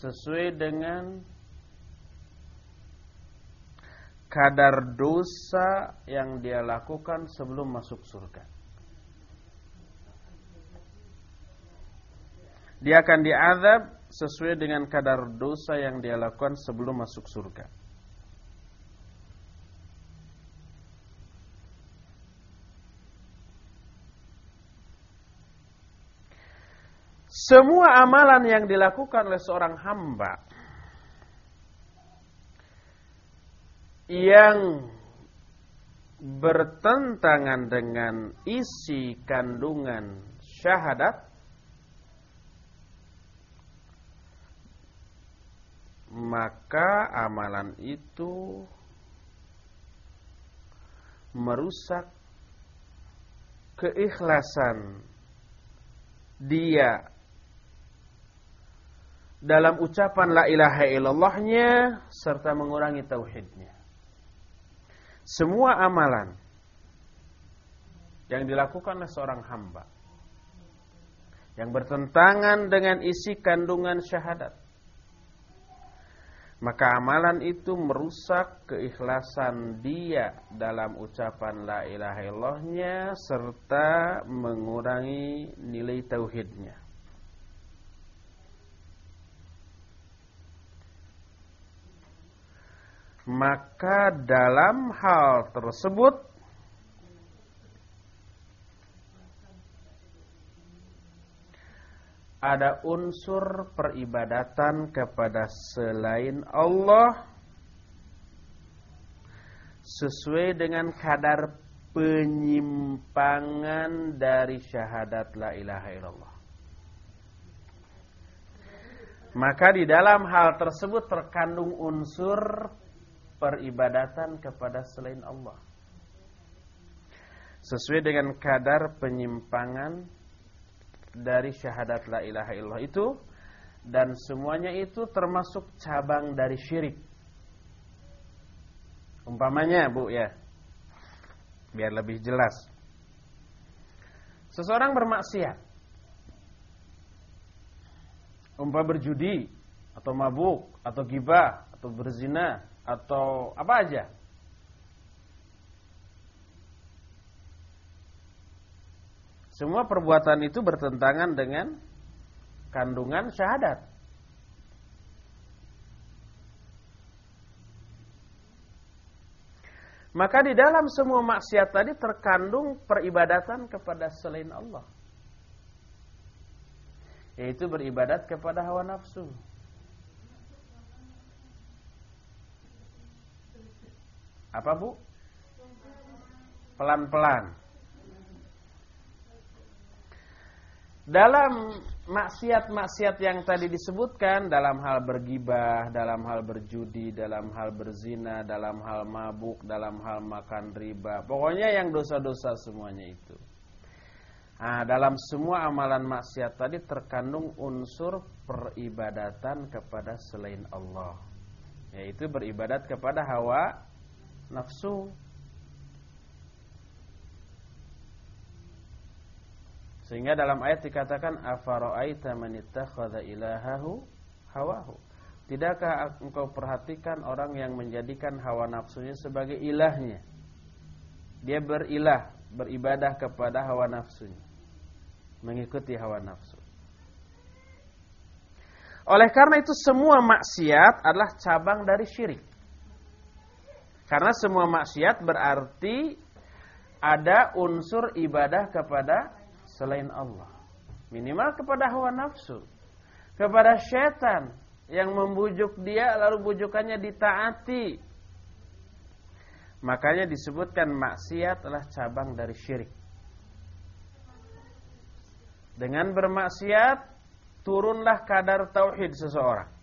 sesuai dengan kadar dosa yang dia lakukan sebelum masuk surga. Dia akan diazab sesuai dengan kadar dosa yang dia lakukan sebelum masuk surga. Semua amalan yang dilakukan oleh seorang hamba yang bertentangan dengan isi kandungan syahadat maka amalan itu merusak keikhlasan dia dalam ucapan la ilaha illallahnya serta mengurangi tauhidnya. Semua amalan yang dilakukan oleh seorang hamba yang bertentangan dengan isi kandungan syahadat maka amalan itu merusak keikhlasan dia dalam ucapan la ilaha illallahnya serta mengurangi nilai tauhidnya. Maka dalam hal tersebut ada unsur peribadatan kepada selain Allah sesuai dengan kadar penyimpangan dari syahadat la ilaha illallah. Maka di dalam hal tersebut terkandung unsur peribadatan kepada selain Allah. Sesuai dengan kadar penyimpangan dari syahadat la ilaha illallah itu dan semuanya itu termasuk cabang dari syirik. Umpamanya, Bu ya. Biar lebih jelas. Seseorang bermaksiat. Umpah berjudi atau mabuk atau gibah atau berzina atau apa aja Semua perbuatan itu bertentangan dengan kandungan syahadat. Maka di dalam semua maksiat tadi terkandung peribadatan kepada selain Allah. Yaitu beribadat kepada hawa nafsu. Apa bu? Pelan-pelan. Dalam maksiat-maksiat yang tadi disebutkan dalam hal bergibah, dalam hal berjudi, dalam hal berzina, dalam hal mabuk, dalam hal makan riba, pokoknya yang dosa-dosa semuanya itu. Nah, dalam semua amalan maksiat tadi terkandung unsur peribadatan kepada selain Allah, yaitu beribadat kepada hawa nafsu. Sehingga dalam ayat dikatakan afara'aita man ittakhadha ilahahu hawahu. Tidakkah engkau perhatikan orang yang menjadikan hawa nafsunya sebagai ilahnya? Dia berilah, beribadah kepada hawa nafsunya. Mengikuti hawa nafsu. Oleh karena itu semua maksiat adalah cabang dari syirik. Karena semua maksiat berarti ada unsur ibadah kepada selain Allah. Minimal kepada hawa nafsu. Kepada syaitan yang membujuk dia lalu bujukannya ditaati. Makanya disebutkan maksiat adalah cabang dari syirik. Dengan bermaksiat turunlah kadar tauhid seseorang.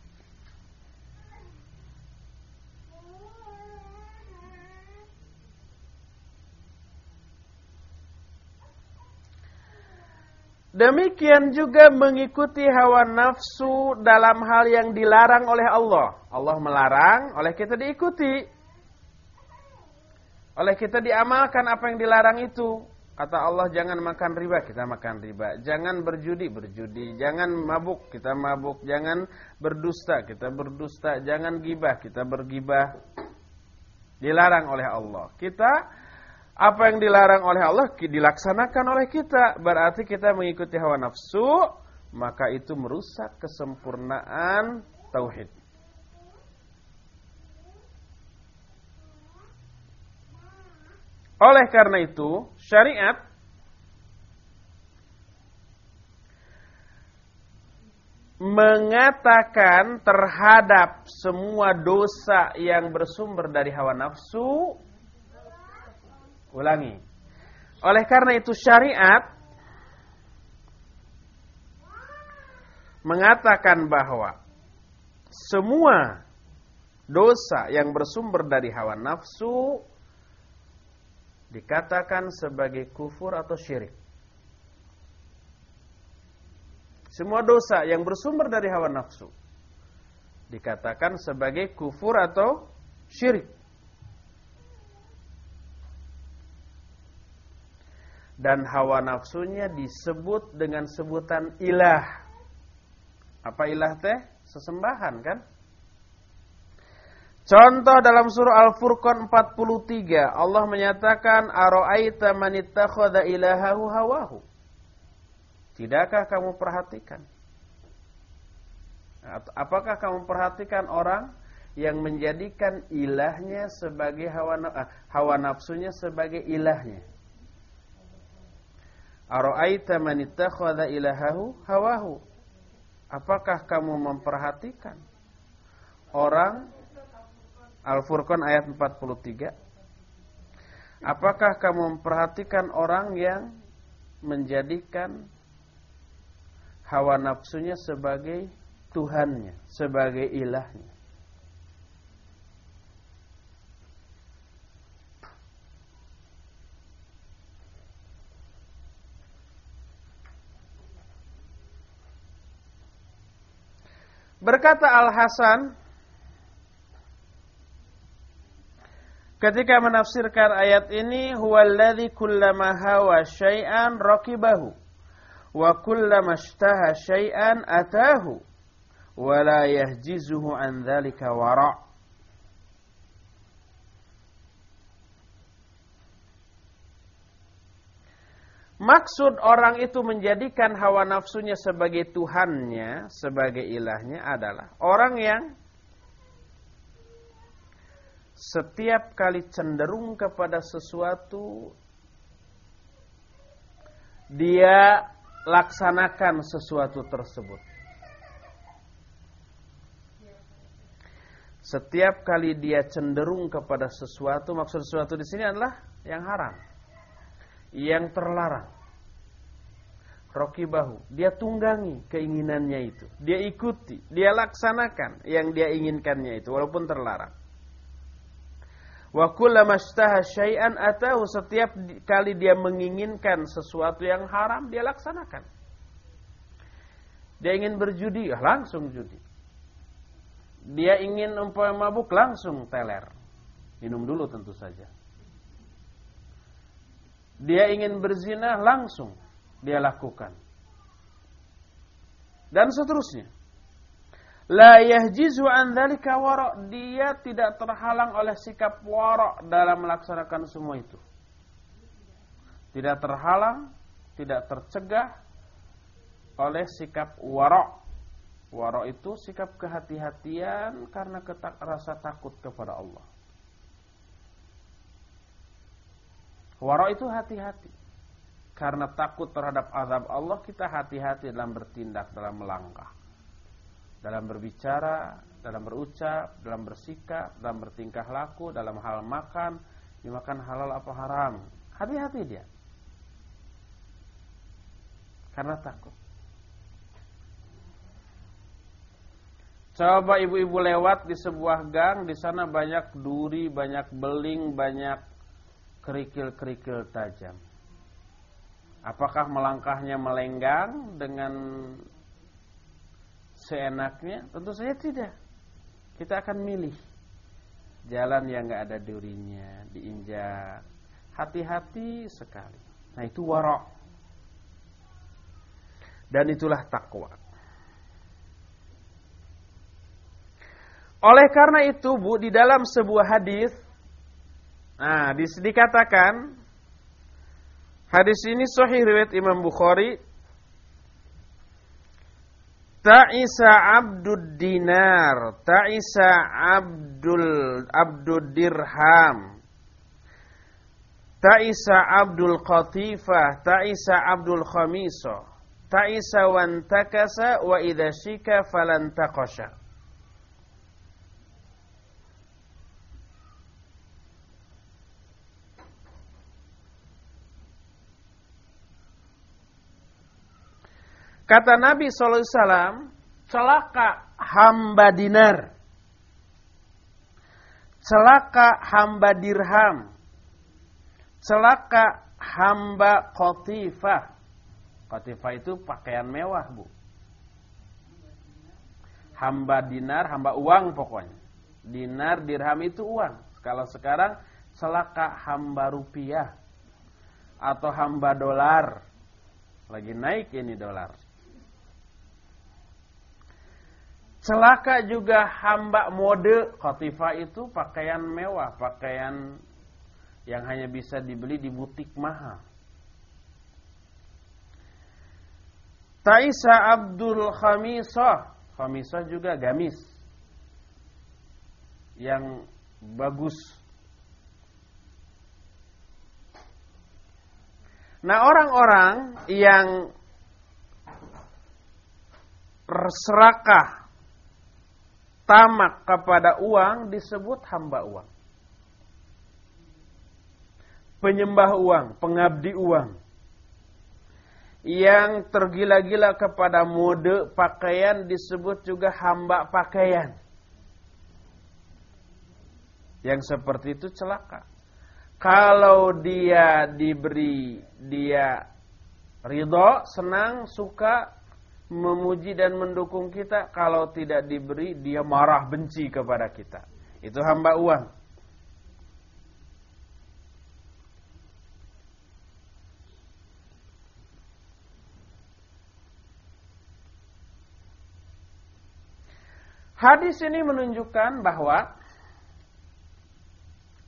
Demikian juga mengikuti hawa nafsu dalam hal yang dilarang oleh Allah. Allah melarang, oleh kita diikuti. Oleh kita diamalkan apa yang dilarang itu. Kata Allah jangan makan riba, kita makan riba. Jangan berjudi, berjudi. Jangan mabuk, kita mabuk. Jangan berdusta, kita berdusta. Jangan gibah, kita bergibah. Dilarang oleh Allah. Kita apa yang dilarang oleh Allah dilaksanakan oleh kita. Berarti kita mengikuti hawa nafsu, maka itu merusak kesempurnaan tauhid. Oleh karena itu, syariat mengatakan terhadap semua dosa yang bersumber dari hawa nafsu Ulangi. Oleh karena itu syariat mengatakan bahwa semua dosa yang bersumber dari hawa nafsu dikatakan sebagai kufur atau syirik. Semua dosa yang bersumber dari hawa nafsu dikatakan sebagai kufur atau syirik. Dan hawa nafsunya disebut dengan sebutan ilah. Apa ilah teh? Sesembahan kan? Contoh dalam surah Al-Furqan 43, Allah menyatakan ara'aita man ittakhadha ilahahu hawahu. Tidakkah kamu perhatikan? Apakah kamu perhatikan orang yang menjadikan ilahnya sebagai hawa, hawa nafsunya sebagai ilahnya? Ara'aita man ittakhadha ilahahu hawahu. Apakah kamu memperhatikan orang Al-Furqan ayat 43. Apakah kamu memperhatikan orang yang menjadikan hawa nafsunya sebagai Tuhannya, sebagai ilahnya? Berkata Al-Hasan ketika menafsirkan ayat ini huwallazi kullama hawa syai'an raqibahu wa kullama ishtaha syai'an atahu wa la yahjizuhu an dzalika wara' Maksud orang itu menjadikan hawa nafsunya sebagai Tuhannya, sebagai ilahnya adalah orang yang setiap kali cenderung kepada sesuatu dia laksanakan sesuatu tersebut. Setiap kali dia cenderung kepada sesuatu, maksud sesuatu di sini adalah yang haram, yang terlarang. Rocky bahu, dia tunggangi keinginannya itu, dia ikuti, dia laksanakan yang dia inginkannya itu, walaupun terlarang. Wa kullama syai'an atahu setiap kali dia menginginkan sesuatu yang haram dia laksanakan. Dia ingin berjudi, ya langsung judi. Dia ingin umpama mabuk langsung teler. Minum dulu tentu saja. Dia ingin berzina langsung dia lakukan. Dan seterusnya. La yahjizu an dzalika wara' dia tidak terhalang oleh sikap wara' dalam melaksanakan semua itu. Tidak terhalang, tidak tercegah oleh sikap wara'. Wara' itu sikap kehati-hatian karena ketak, rasa takut kepada Allah. Wara' itu hati-hati. Karena takut terhadap azab Allah, kita hati-hati dalam bertindak, dalam melangkah dalam berbicara, dalam berucap, dalam bersikap, dalam bertingkah laku, dalam hal makan, dimakan halal apa haram. Hati-hati dia. Karena takut. Coba ibu-ibu lewat di sebuah gang, di sana banyak duri, banyak beling, banyak kerikil-kerikil tajam. Apakah melangkahnya melenggang dengan seenaknya? Tentu saja tidak. Kita akan milih jalan yang nggak ada durinya, diinjak. Hati-hati sekali. Nah itu warok. Dan itulah takwa. Oleh karena itu, Bu, di dalam sebuah hadis, nah, dikatakan hadis ini sahih riwayat Imam Bukhari Ta'isa abdud dinar, ta'isa abdul abdud dirham. Ta'isa abdul qatifah, ta'isa abdul khamisah. Ta'isa wan takasa wa idza shika falan Kata Nabi SAW, celaka hamba dinar. celaka hamba dirham, celaka hamba kotifah. Kotifah itu pakaian mewah, Bu. Hamba dinar, hamba uang pokoknya. Dinar, dirham itu uang. Kalau sekarang celaka hamba rupiah atau hamba dolar. Lagi naik ini dolar. Celaka juga hamba mode khotifa itu pakaian mewah, pakaian yang hanya bisa dibeli di butik mahal. Taisa Abdul Khamisah, Khamisah juga gamis yang bagus. Nah orang-orang yang serakah tamak kepada uang disebut hamba uang. Penyembah uang, pengabdi uang. Yang tergila-gila kepada mode pakaian disebut juga hamba pakaian. Yang seperti itu celaka. Kalau dia diberi, dia ridho, senang, suka, memuji dan mendukung kita kalau tidak diberi dia marah benci kepada kita. Itu hamba uang. Hadis ini menunjukkan bahwa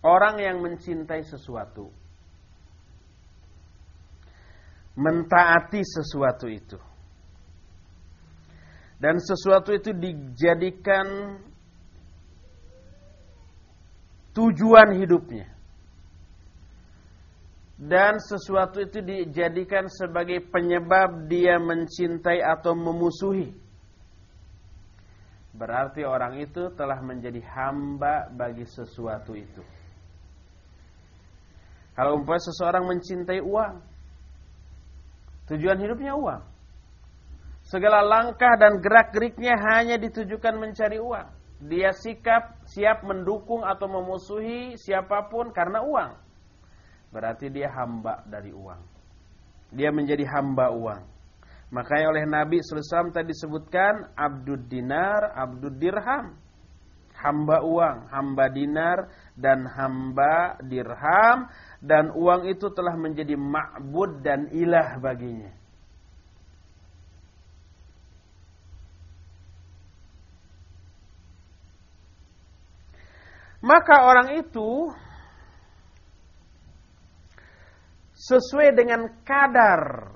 orang yang mencintai sesuatu mentaati sesuatu itu dan sesuatu itu dijadikan tujuan hidupnya. Dan sesuatu itu dijadikan sebagai penyebab dia mencintai atau memusuhi. Berarti orang itu telah menjadi hamba bagi sesuatu itu. Kalau umpamanya seseorang mencintai uang tujuan hidupnya uang Segala langkah dan gerak-geriknya hanya ditujukan mencari uang. Dia sikap siap mendukung atau memusuhi siapa pun karena uang. Berarti dia hamba dari uang. Dia menjadi hamba uang. Makanya oleh Nabi SAW tadi disebutkan Abdud Dinar, Abdud Dirham. Hamba uang, hamba dinar dan hamba dirham. Dan uang itu telah menjadi ma'bud dan ilah baginya. Maka orang itu sesuai dengan kadar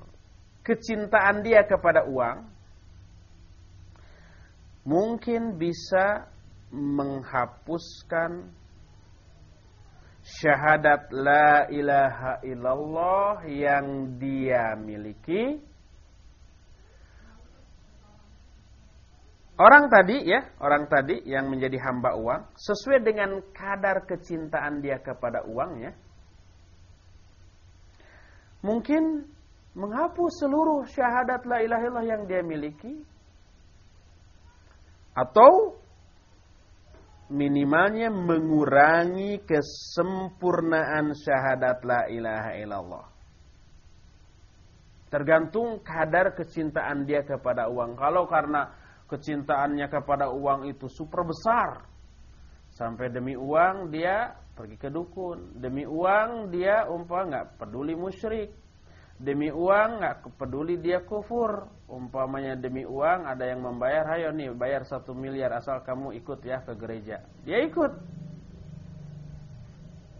kecintaan dia kepada uang mungkin bisa menghapuskan syahadat la ilaha illallah yang dia miliki Orang tadi ya, orang tadi yang menjadi hamba uang sesuai dengan kadar kecintaan dia kepada uangnya mungkin menghapus seluruh syahadat la ilaha illallah yang dia miliki atau minimalnya mengurangi kesempurnaan syahadat la ilaha illallah. Tergantung kadar kecintaan dia kepada uang. Kalau karena kecintaannya kepada uang itu super besar. Sampai demi uang dia pergi ke dukun. Demi uang dia umpah nggak peduli musyrik. Demi uang nggak peduli dia kufur. Umpamanya demi uang ada yang membayar, ayo nih bayar satu miliar asal kamu ikut ya ke gereja. Dia ikut.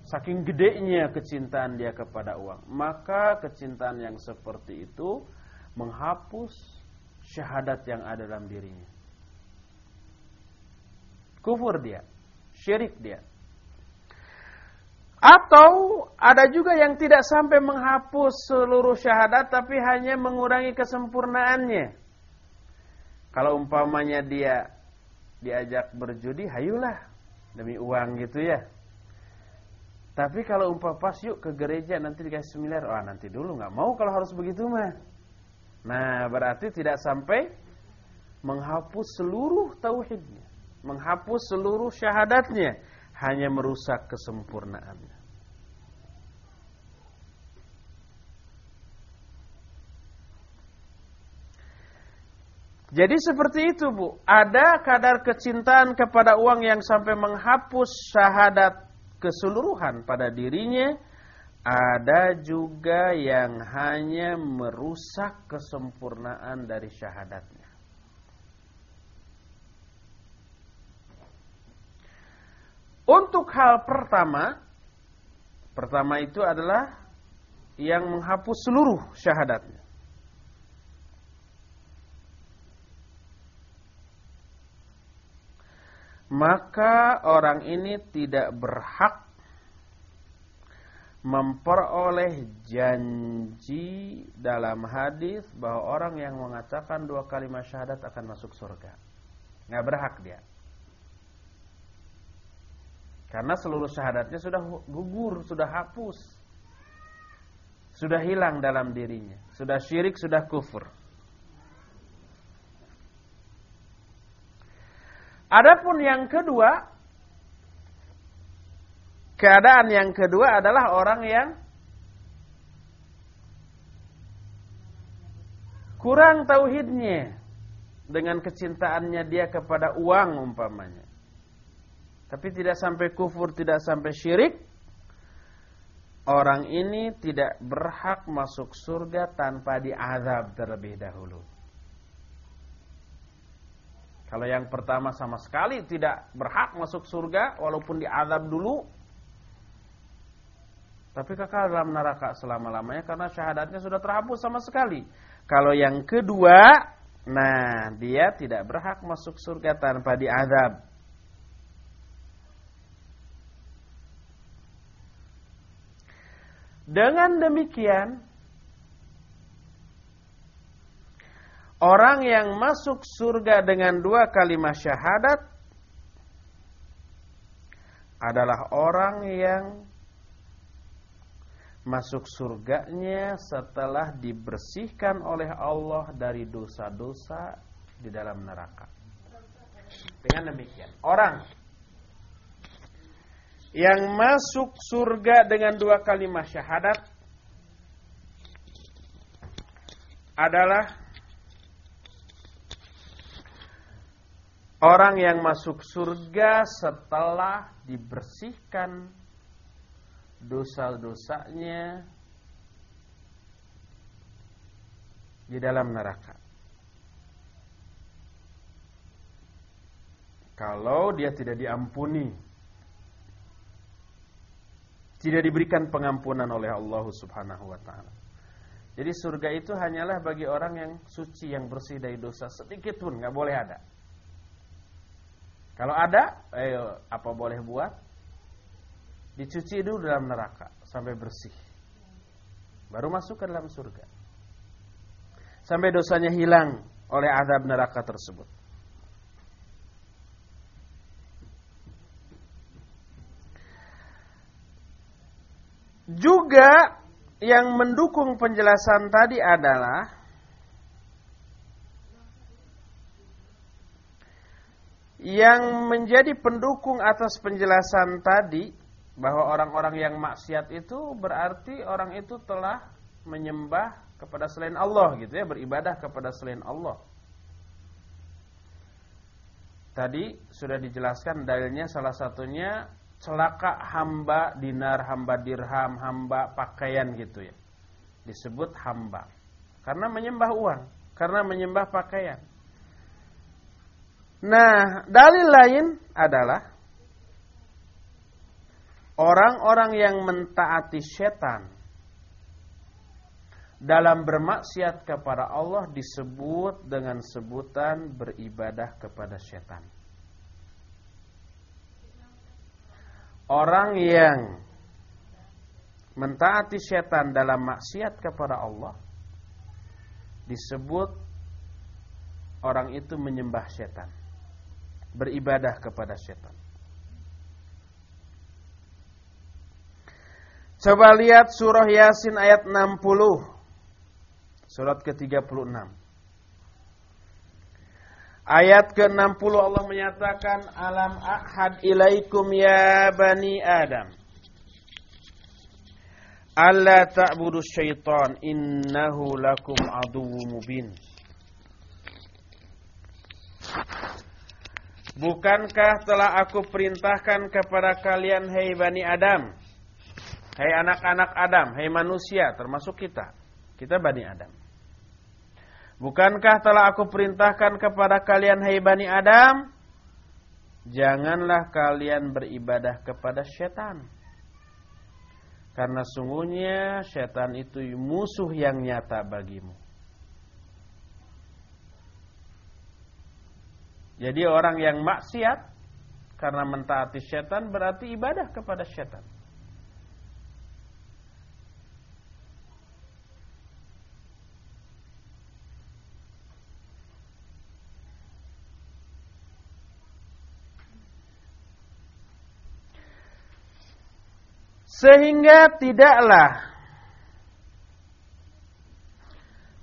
Saking gedenya kecintaan dia kepada uang. Maka kecintaan yang seperti itu menghapus syahadat yang ada dalam dirinya. Kufur dia, syirik dia. Atau ada juga yang tidak sampai menghapus seluruh syahadat tapi hanya mengurangi kesempurnaannya. Kalau umpamanya dia diajak berjudi, hayulah demi uang gitu ya. Tapi kalau umpah pas yuk ke gereja nanti dikasih miliar, oh nanti dulu nggak mau kalau harus begitu mah. Nah, berarti tidak sampai menghapus seluruh tauhidnya, menghapus seluruh syahadatnya, hanya merusak kesempurnaannya. Jadi seperti itu Bu, ada kadar kecintaan kepada uang yang sampai menghapus syahadat keseluruhan pada dirinya, ada juga yang hanya merusak kesempurnaan dari syahadatnya. Untuk hal pertama, pertama itu adalah yang menghapus seluruh syahadatnya. maka orang ini tidak berhak memperoleh janji dalam hadis bahwa orang yang mengatakan dua kalimat syahadat akan masuk surga. Nggak berhak dia. Karena seluruh syahadatnya sudah gugur, sudah hapus. Sudah hilang dalam dirinya. Sudah syirik, sudah kufur. Adapun yang kedua, keadaan yang kedua adalah orang yang kurang tauhidnya dengan kecintaannya dia kepada uang umpamanya. Tapi tidak sampai kufur, tidak sampai syirik. Orang ini tidak berhak masuk surga tanpa diazab terlebih dahulu. Kalau yang pertama sama sekali tidak berhak masuk surga walaupun diazab dulu. Tapi kekal dalam neraka selama-lamanya karena syahadatnya sudah terhapus sama sekali. Kalau yang kedua, nah dia tidak berhak masuk surga tanpa diazab. Dengan demikian, Orang yang masuk surga dengan dua kalimat syahadat adalah orang yang masuk surganya setelah dibersihkan oleh Allah dari dosa-dosa di dalam neraka. Dengan demikian, orang yang masuk surga dengan dua kalimat syahadat adalah Orang yang masuk surga setelah dibersihkan dosa-dosanya di dalam neraka. Kalau dia tidak diampuni, tidak diberikan pengampunan oleh Allah Subhanahu wa taala. Jadi surga itu hanyalah bagi orang yang suci, yang bersih dari dosa sedikit pun nggak boleh ada. Kalau ada, ayo apa boleh buat? Dicuci dulu dalam neraka sampai bersih. Baru masuk ke dalam surga. Sampai dosanya hilang oleh adab neraka tersebut. Juga yang mendukung penjelasan tadi adalah yang menjadi pendukung atas penjelasan tadi bahwa orang-orang yang maksiat itu berarti orang itu telah menyembah kepada selain Allah gitu ya, beribadah kepada selain Allah. Tadi sudah dijelaskan dalilnya salah satunya celaka hamba dinar, hamba dirham, hamba pakaian gitu ya. Disebut hamba. Karena menyembah uang, karena menyembah pakaian. Nah, dalil lain adalah orang-orang yang mentaati setan dalam bermaksiat kepada Allah disebut dengan sebutan beribadah kepada setan. Orang yang mentaati setan dalam maksiat kepada Allah disebut orang itu menyembah setan beribadah kepada setan. Coba lihat surah Yasin ayat 60. Surat ke-36. Ayat ke-60 Allah menyatakan alam ahad ilaikum ya bani Adam. Alla ta'budu syaitan innahu lakum aduwwu mubin. Bukankah telah aku perintahkan kepada kalian hai bani Adam? Hai anak-anak Adam, hai manusia termasuk kita. Kita bani Adam. Bukankah telah aku perintahkan kepada kalian hai Bani Adam? Janganlah kalian beribadah kepada setan. Karena sungguhnya setan itu musuh yang nyata bagimu. Jadi orang yang maksiat karena mentaati setan berarti ibadah kepada setan. Sehingga tidaklah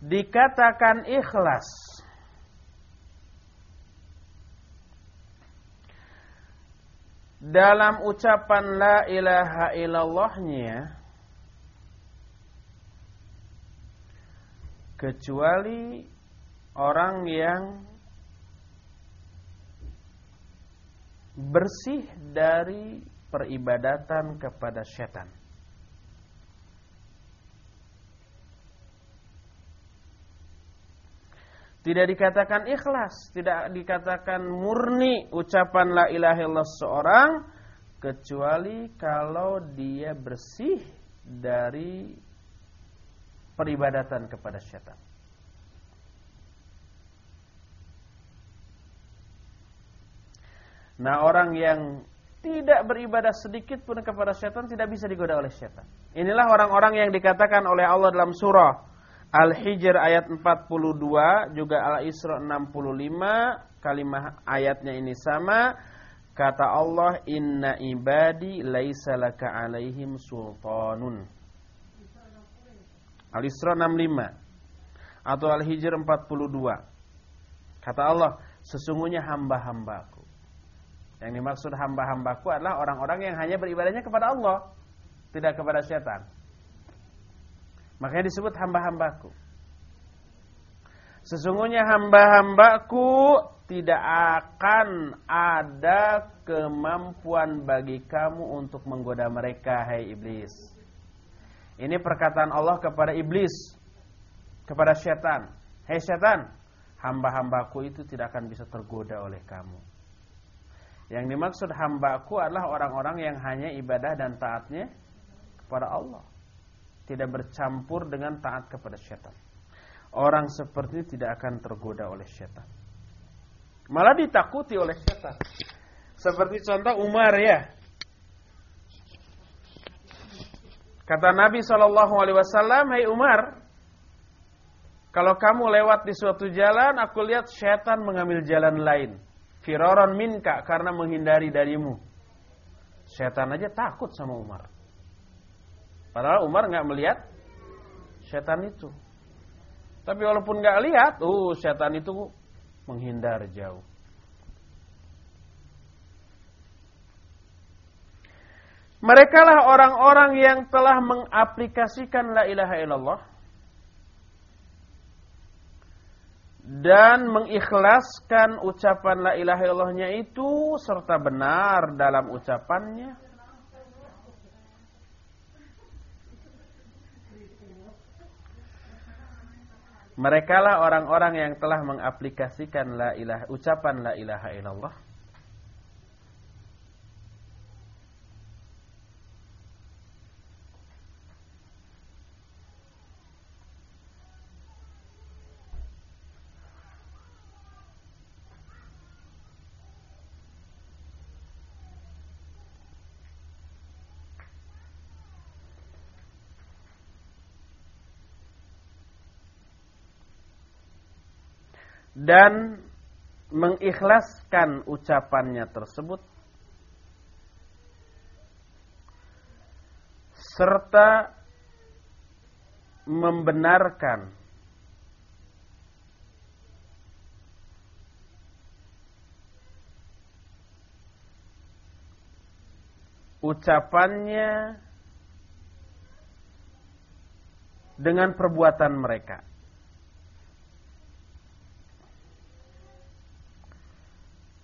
dikatakan ikhlas. Dalam ucapan la ilaha illallahnya kecuali orang yang bersih dari peribadatan kepada setan. Tidak dikatakan ikhlas, tidak dikatakan murni ucapan la ilaha illallah seorang kecuali kalau dia bersih dari peribadatan kepada setan. Nah, orang yang tidak beribadah sedikit pun kepada setan tidak bisa digoda oleh setan. Inilah orang-orang yang dikatakan oleh Allah dalam surah Al-Hijr ayat 42 juga Al-Isra 65 kalimat ayatnya ini sama. Kata Allah inna ibadi laisa laka alaihim sultanun. Al-Isra 65 atau Al-Hijr 42 kata Allah sesungguhnya hamba-hambaku yang dimaksud hamba-hambaku adalah orang-orang yang hanya beribadahnya kepada Allah, tidak kepada setan. Makanya disebut hamba-hambaku. Sesungguhnya hamba-hambaku tidak akan ada kemampuan bagi kamu untuk menggoda mereka, hai iblis. Ini perkataan Allah kepada iblis, kepada setan. Hai setan, hamba-hambaku itu tidak akan bisa tergoda oleh kamu. Yang dimaksud hambaku adalah orang-orang yang hanya ibadah dan taatnya kepada Allah. Tidak bercampur dengan taat kepada syaitan. Orang seperti ini tidak akan tergoda oleh syaitan. Malah ditakuti oleh syaitan. Seperti contoh Umar ya. Kata Nabi SAW, Hai Umar, kalau kamu lewat di suatu jalan, aku lihat syaitan mengambil jalan lain firaran minka karena menghindari darimu. Setan aja takut sama Umar. Padahal Umar nggak melihat setan itu. Tapi walaupun nggak lihat, uh setan itu menghindar jauh. Mereka lah orang-orang yang telah mengaplikasikan la ilaha illallah dan mengikhlaskan ucapan la ilaha illallahnya itu serta benar dalam ucapannya. Mereka lah orang-orang yang telah mengaplikasikan la ilaha ucapan la ilaha illallah dan mengikhlaskan ucapannya tersebut serta membenarkan ucapannya dengan perbuatan mereka.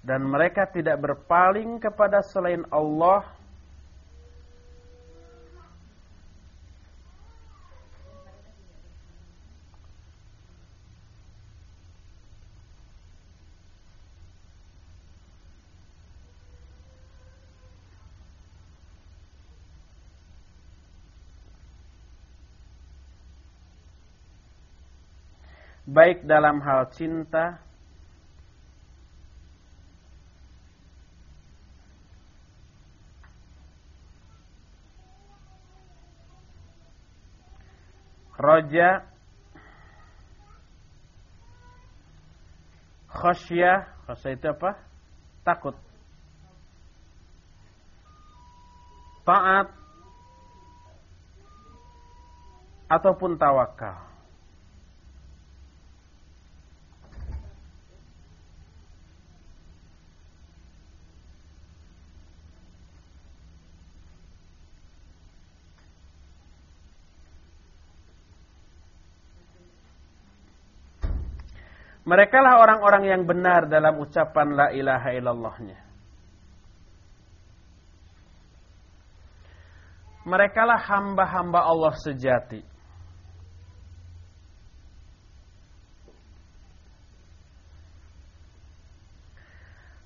Dan mereka tidak berpaling kepada selain Allah. Baik dalam hal cinta roja khosyah khosyah itu apa? takut. Taat ataupun tawakal Mereka lah orang-orang yang benar dalam ucapan la ilaha illallahnya. Mereka lah hamba-hamba Allah sejati.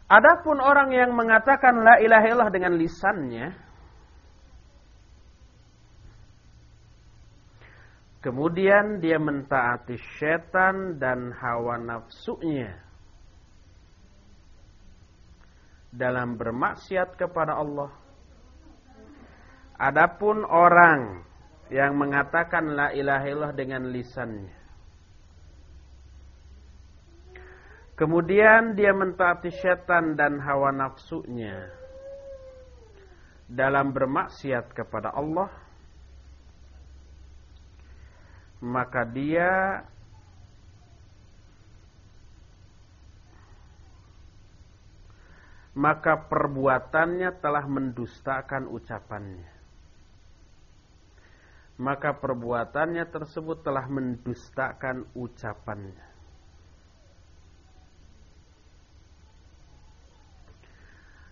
Adapun orang yang mengatakan la ilaha illallah dengan lisannya, Kemudian dia mentaati setan dan hawa nafsunya dalam bermaksiat kepada Allah. Adapun orang yang mengatakan la ilaha illallah dengan lisannya. Kemudian dia mentaati setan dan hawa nafsunya dalam bermaksiat kepada Allah maka dia maka perbuatannya telah mendustakan ucapannya. Maka perbuatannya tersebut telah mendustakan ucapannya.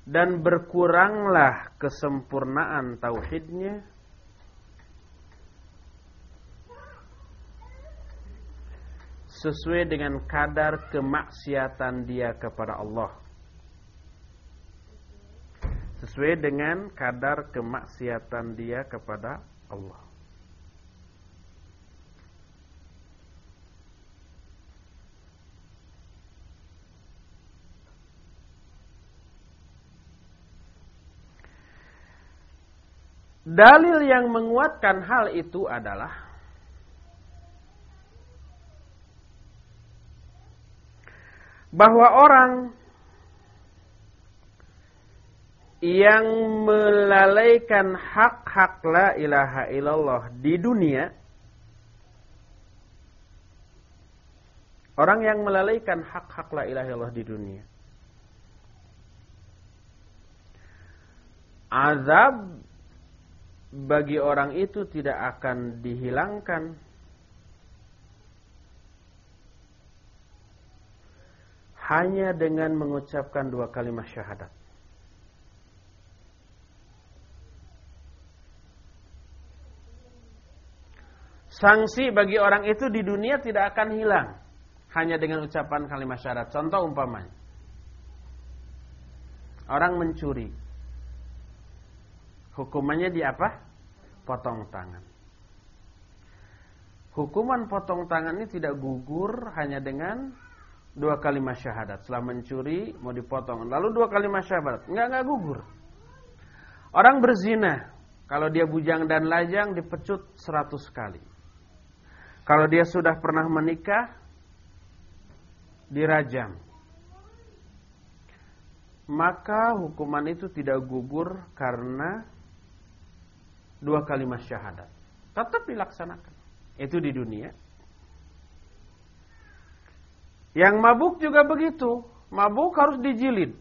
Dan berkuranglah kesempurnaan tauhidnya sesuai dengan kadar kemaksiatan dia kepada Allah. Sesuai dengan kadar kemaksiatan dia kepada Allah. Dalil yang menguatkan hal itu adalah bahwa orang yang melalaikan hak-hak la ilaha illallah di dunia orang yang melalaikan hak-hak la ilaha illallah di dunia. Azab bagi orang itu tidak akan dihilangkan hanya dengan mengucapkan dua kalimat syahadat. Sanksi bagi orang itu di dunia tidak akan hilang hanya dengan ucapan kalimat syahadat. Contoh umpamanya. Orang mencuri. Hukumannya di apa? Potong tangan. Hukuman potong tangan ini tidak gugur hanya dengan dua kalimat syahadat. Setelah mencuri mau dipotong. Lalu dua kalimat syahadat. Enggak enggak gugur. Orang berzina, kalau dia bujang dan lajang dipecut seratus kali. Kalau dia sudah pernah menikah dirajam. Maka hukuman itu tidak gugur karena dua kalimat syahadat. Tetap dilaksanakan. Itu di dunia. Yang mabuk juga begitu. Mabuk harus dijilid,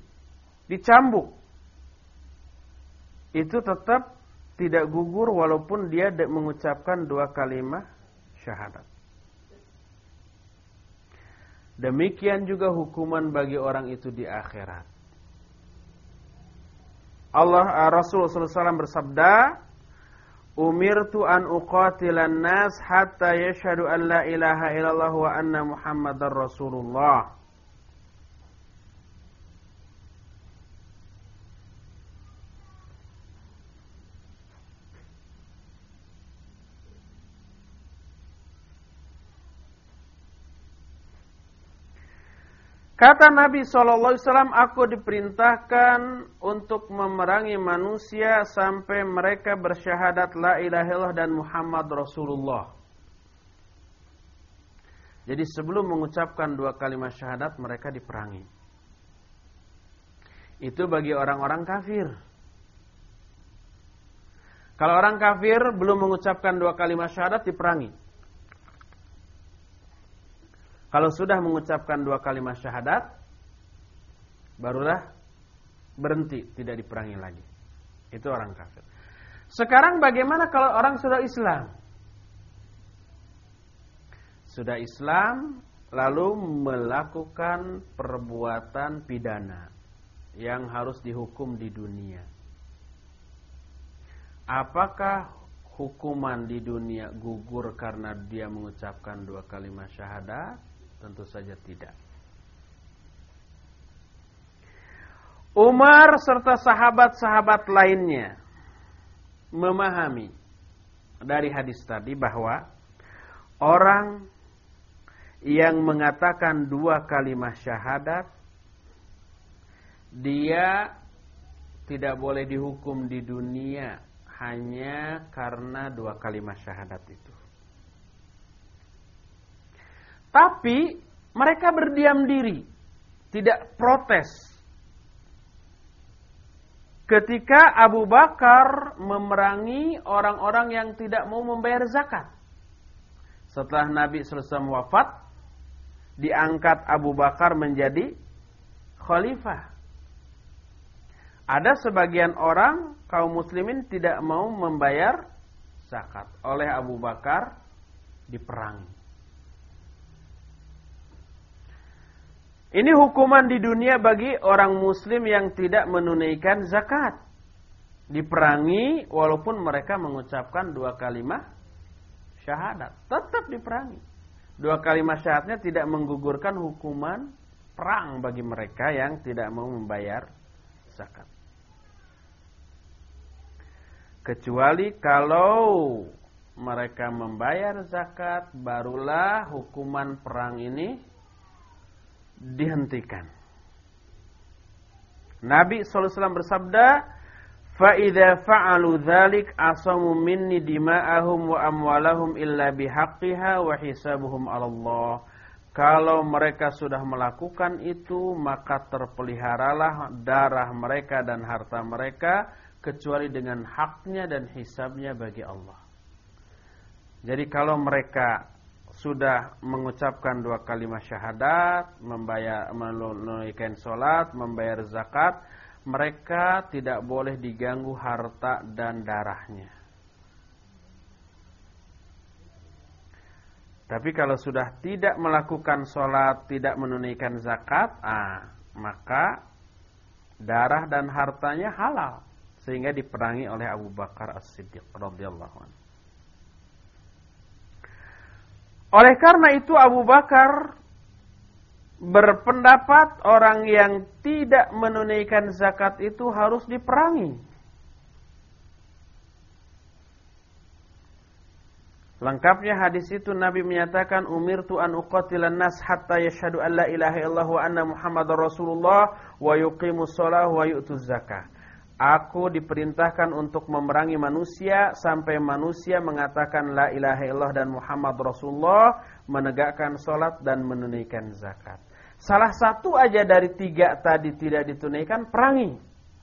dicambuk. itu tetap tidak gugur walaupun dia mengucapkan dua kalimat syahadat. Demikian juga hukuman bagi orang itu di akhirat. Allah eh, Rasul SAW bersabda, "Umirtu an uqatilan nas hatta yashhadu an la ilaha illallah wa anna Muhammadar Rasulullah." Kata Nabi SAW, aku diperintahkan untuk memerangi manusia sampai mereka bersyahadat la ilaha illallah dan Muhammad Rasulullah. Jadi sebelum mengucapkan dua kalimat syahadat mereka diperangi. Itu bagi orang-orang kafir. Kalau orang kafir belum mengucapkan dua kalimat syahadat diperangi. Kalau sudah mengucapkan dua kalimat syahadat, barulah berhenti, tidak diperangi lagi. Itu orang kafir. Sekarang bagaimana kalau orang sudah Islam? Sudah Islam, lalu melakukan perbuatan pidana yang harus dihukum di dunia. Apakah hukuman di dunia gugur karena dia mengucapkan dua kalimat syahadat? Tentu saja tidak. Umar serta sahabat-sahabat lainnya memahami dari hadis tadi bahwa orang yang mengatakan dua kalimat syahadat dia tidak boleh dihukum di dunia hanya karena dua kalimat syahadat itu. Tapi mereka berdiam diri, tidak protes. Ketika Abu Bakar memerangi orang-orang yang tidak mau membayar zakat. Setelah Nabi selesai wafat, diangkat Abu Bakar menjadi khalifah. Ada sebagian orang kaum muslimin tidak mau membayar zakat. Oleh Abu Bakar diperangi. Ini hukuman di dunia bagi orang muslim yang tidak menunaikan zakat. Diperangi walaupun mereka mengucapkan dua kalimat syahadat. Tetap diperangi. Dua kalimat syahadatnya tidak menggugurkan hukuman perang bagi mereka yang tidak mau membayar zakat. Kecuali kalau mereka membayar zakat, barulah hukuman perang ini dihentikan. Nabi SAW bersabda, فَإِذَا فَعَلُوا ذَلِكَ أَصَمُوا مِنِّي دِمَاءَهُمْ وَأَمْوَالَهُمْ إِلَّا بِحَقِّهَا وَحِسَابُهُمْ عَلَى اللَّهِ Kalau mereka sudah melakukan itu, maka terpeliharalah darah mereka dan harta mereka, kecuali dengan haknya dan hisabnya bagi Allah. Jadi kalau mereka sudah mengucapkan dua kalimat syahadat, membayar menunaikan sholat, membayar zakat, mereka tidak boleh diganggu harta dan darahnya. Tapi kalau sudah tidak melakukan sholat, tidak menunaikan zakat, ah, maka darah dan hartanya halal sehingga diperangi oleh Abu Bakar As-Siddiq radhiyallahu anhu. Oleh karena itu Abu Bakar berpendapat orang yang tidak menunaikan zakat itu harus diperangi. Lengkapnya hadis itu Nabi menyatakan umirtu an uqatilan nas hatta yashhadu an la ilaha illallah wa anna muhammadar rasulullah wa yuqimus shalah wa yu'tuz zakah. Aku diperintahkan untuk memerangi manusia sampai manusia mengatakan la ilaha illallah dan Muhammad Rasulullah, menegakkan solat dan menunaikan zakat. Salah satu aja dari tiga tadi tidak ditunaikan, perangi.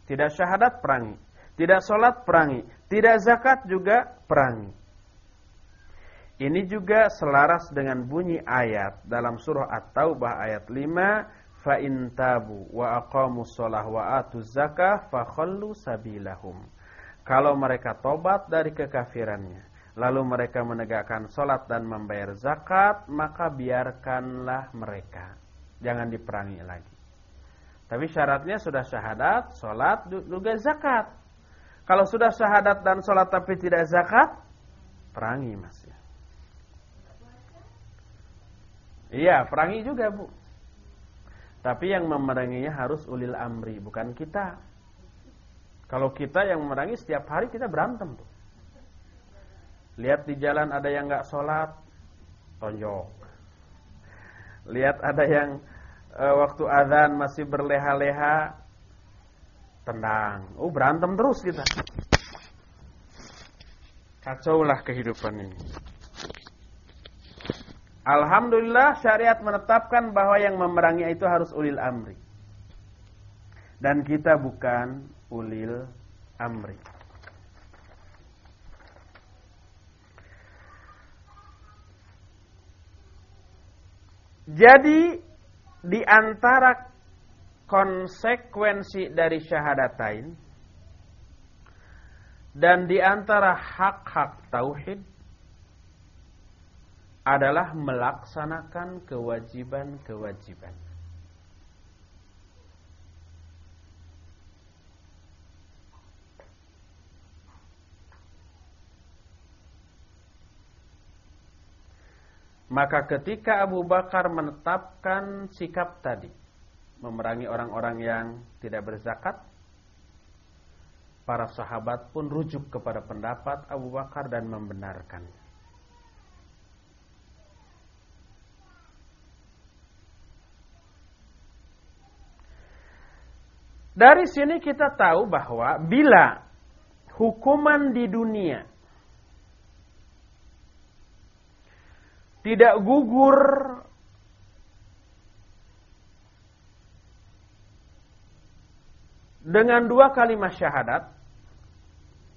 Tidak syahadat, perangi. Tidak solat, perangi. Tidak zakat juga, perangi. Ini juga selaras dengan bunyi ayat dalam surah At-Taubah ayat 5 fa in tabu wa aqamu shalah wa atu zakah sabilahum. Kalau mereka tobat dari kekafirannya, lalu mereka menegakkan sholat dan membayar zakat, maka biarkanlah mereka. Jangan diperangi lagi. Tapi syaratnya sudah syahadat, sholat, juga zakat. Kalau sudah syahadat dan sholat tapi tidak zakat, perangi mas ya. Iya, perangi juga bu. Tapi yang memeranginya harus ulil amri, bukan kita. Kalau kita yang memerangi setiap hari kita berantem tuh. Lihat di jalan ada yang nggak sholat, tonjok. Lihat ada yang e, waktu azan masih berleha-leha, tendang. Oh berantem terus kita. Kacaulah kehidupan ini. Alhamdulillah syariat menetapkan bahwa yang memerangi itu harus ulil amri. Dan kita bukan ulil amri. Jadi di antara konsekuensi dari syahadatain dan di antara hak-hak tauhid adalah melaksanakan kewajiban-kewajiban. Maka ketika Abu Bakar menetapkan sikap tadi, memerangi orang-orang yang tidak berzakat, para sahabat pun rujuk kepada pendapat Abu Bakar dan membenarkannya. Dari sini kita tahu bahwa bila hukuman di dunia tidak gugur dengan dua kalimat syahadat,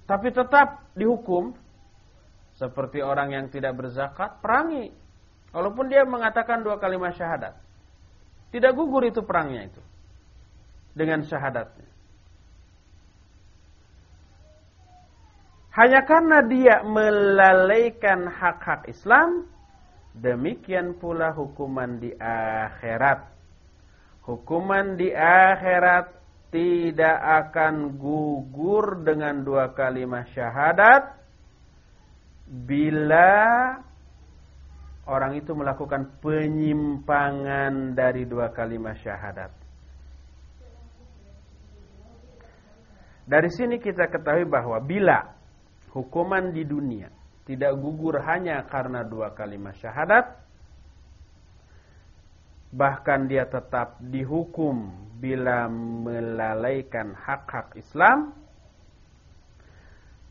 tapi tetap dihukum seperti orang yang tidak berzakat, perangi. Walaupun dia mengatakan dua kalimat syahadat. Tidak gugur itu perangnya itu dengan syahadatnya. Hanya karena dia melalaikan hak-hak Islam, demikian pula hukuman di akhirat. Hukuman di akhirat tidak akan gugur dengan dua kalimat syahadat bila orang itu melakukan penyimpangan dari dua kalimat syahadat. Dari sini kita ketahui bahwa bila hukuman di dunia tidak gugur hanya karena dua kalimat syahadat, bahkan dia tetap dihukum bila melalaikan hak-hak Islam,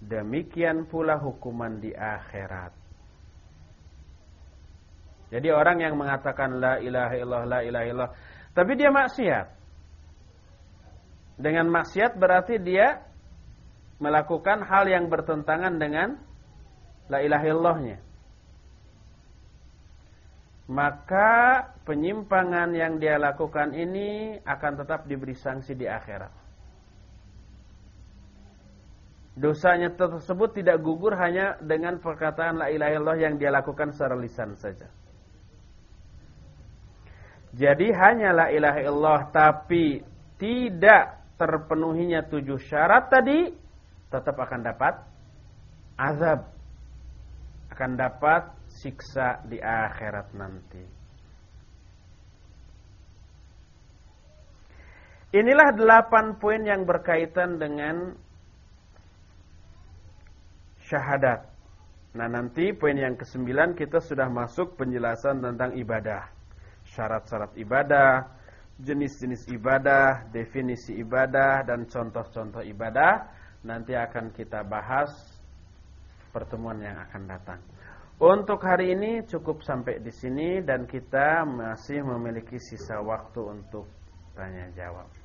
demikian pula hukuman di akhirat. Jadi orang yang mengatakan la ilaha illallah la ilaha illallah, tapi dia maksiat, dengan maksiat berarti dia melakukan hal yang bertentangan dengan la ilaha illallahnya. Maka penyimpangan yang dia lakukan ini akan tetap diberi sanksi di akhirat. Dosanya tersebut tidak gugur hanya dengan perkataan la ilaha illallah yang dia lakukan secara lisan saja. Jadi hanya la ilaha illallah tapi tidak terpenuhinya tujuh syarat tadi tetap akan dapat azab akan dapat siksa di akhirat nanti Inilah delapan poin yang berkaitan dengan syahadat. Nah nanti poin yang kesembilan kita sudah masuk penjelasan tentang ibadah. Syarat-syarat ibadah, jenis-jenis ibadah, definisi ibadah dan contoh-contoh ibadah nanti akan kita bahas pertemuan yang akan datang. Untuk hari ini cukup sampai di sini dan kita masih memiliki sisa waktu untuk tanya jawab.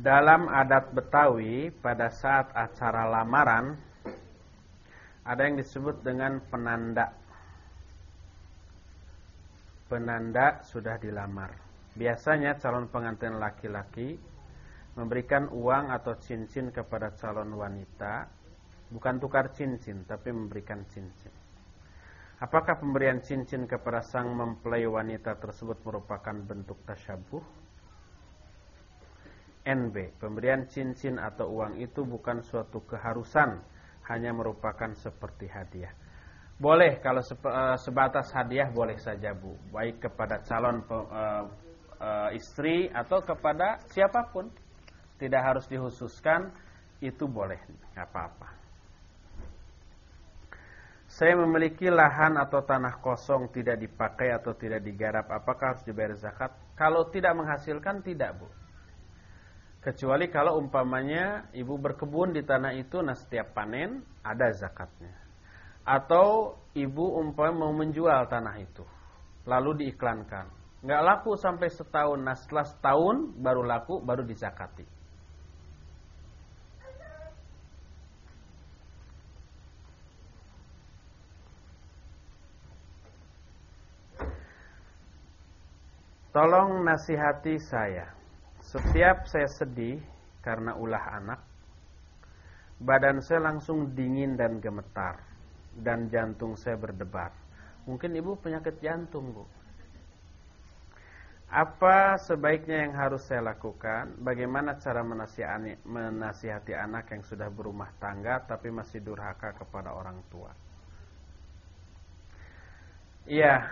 Dalam adat Betawi pada saat acara lamaran ada yang disebut dengan penanda. Penanda sudah dilamar. Biasanya calon pengantin laki-laki memberikan uang atau cincin kepada calon wanita, bukan tukar cincin, tapi memberikan cincin. Apakah pemberian cincin kepada sang mempelai wanita tersebut merupakan bentuk tasyabuh? NB. Pemberian cincin atau uang itu bukan suatu keharusan, hanya merupakan seperti hadiah. Boleh kalau eh, sebatas hadiah boleh saja Bu, baik kepada calon uh, uh, istri atau kepada siapa pun. Tidak harus dihususkan, itu boleh, apa-apa. Saya memiliki lahan atau tanah kosong tidak dipakai atau tidak digarap, apakah harus dibayar zakat? Kalau tidak menghasilkan tidak, Bu. Kecuali kalau umpamanya ibu berkebun di tanah itu, nah setiap panen ada zakatnya. Atau ibu umpamanya mau menjual tanah itu, lalu diiklankan. Nggak laku sampai setahun, nah setelah setahun baru laku, baru dizakati. Tolong nasihati saya. Setiap saya sedih karena ulah anak, badan saya langsung dingin dan gemetar dan jantung saya berdebar. Mungkin ibu penyakit jantung, Bu. Apa sebaiknya yang harus saya lakukan? Bagaimana cara menasihati, anak yang sudah berumah tangga tapi masih durhaka kepada orang tua? Iya,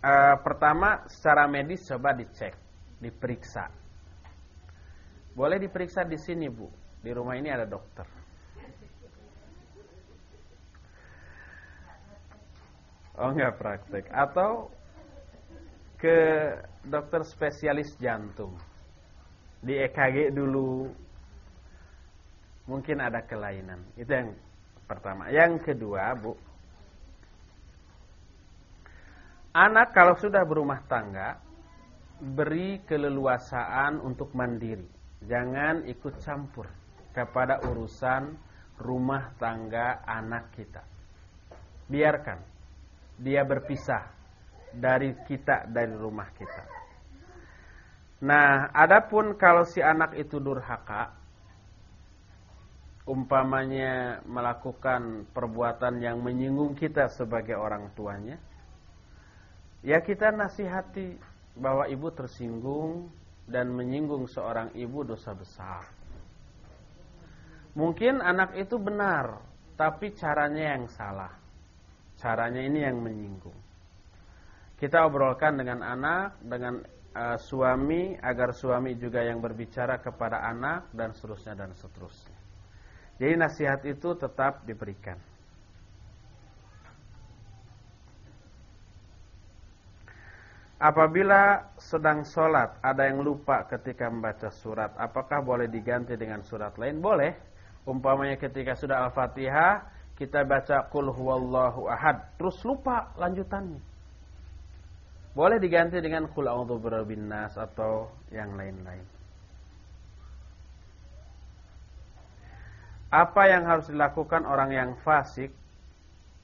e, pertama secara medis coba dicek diperiksa. Boleh diperiksa di sini, Bu. Di rumah ini ada dokter. Oh, enggak praktek. Atau ke dokter spesialis jantung. Di EKG dulu. Mungkin ada kelainan. Itu yang pertama. Yang kedua, Bu. Anak kalau sudah berumah tangga beri keleluasaan untuk mandiri. Jangan ikut campur kepada urusan rumah tangga anak kita. Biarkan dia berpisah dari kita dari rumah kita. Nah, adapun kalau si anak itu durhaka, umpamanya melakukan perbuatan yang menyinggung kita sebagai orang tuanya, ya kita nasihati bahwa ibu tersinggung dan menyinggung seorang ibu dosa besar. Mungkin anak itu benar, tapi caranya yang salah. Caranya ini yang menyinggung. Kita obrolkan dengan anak, dengan uh, suami, agar suami juga yang berbicara kepada anak, dan seterusnya dan seterusnya. Jadi nasihat itu tetap diberikan. Apabila sedang sholat ada yang lupa ketika membaca surat, apakah boleh diganti dengan surat lain? Boleh. Umpamanya ketika sudah Al-Fatihah, kita baca Qul huwallahu ahad, terus lupa lanjutannya. Boleh diganti dengan Qul a'udzu birabbin nas atau yang lain-lain. Apa yang harus dilakukan orang yang fasik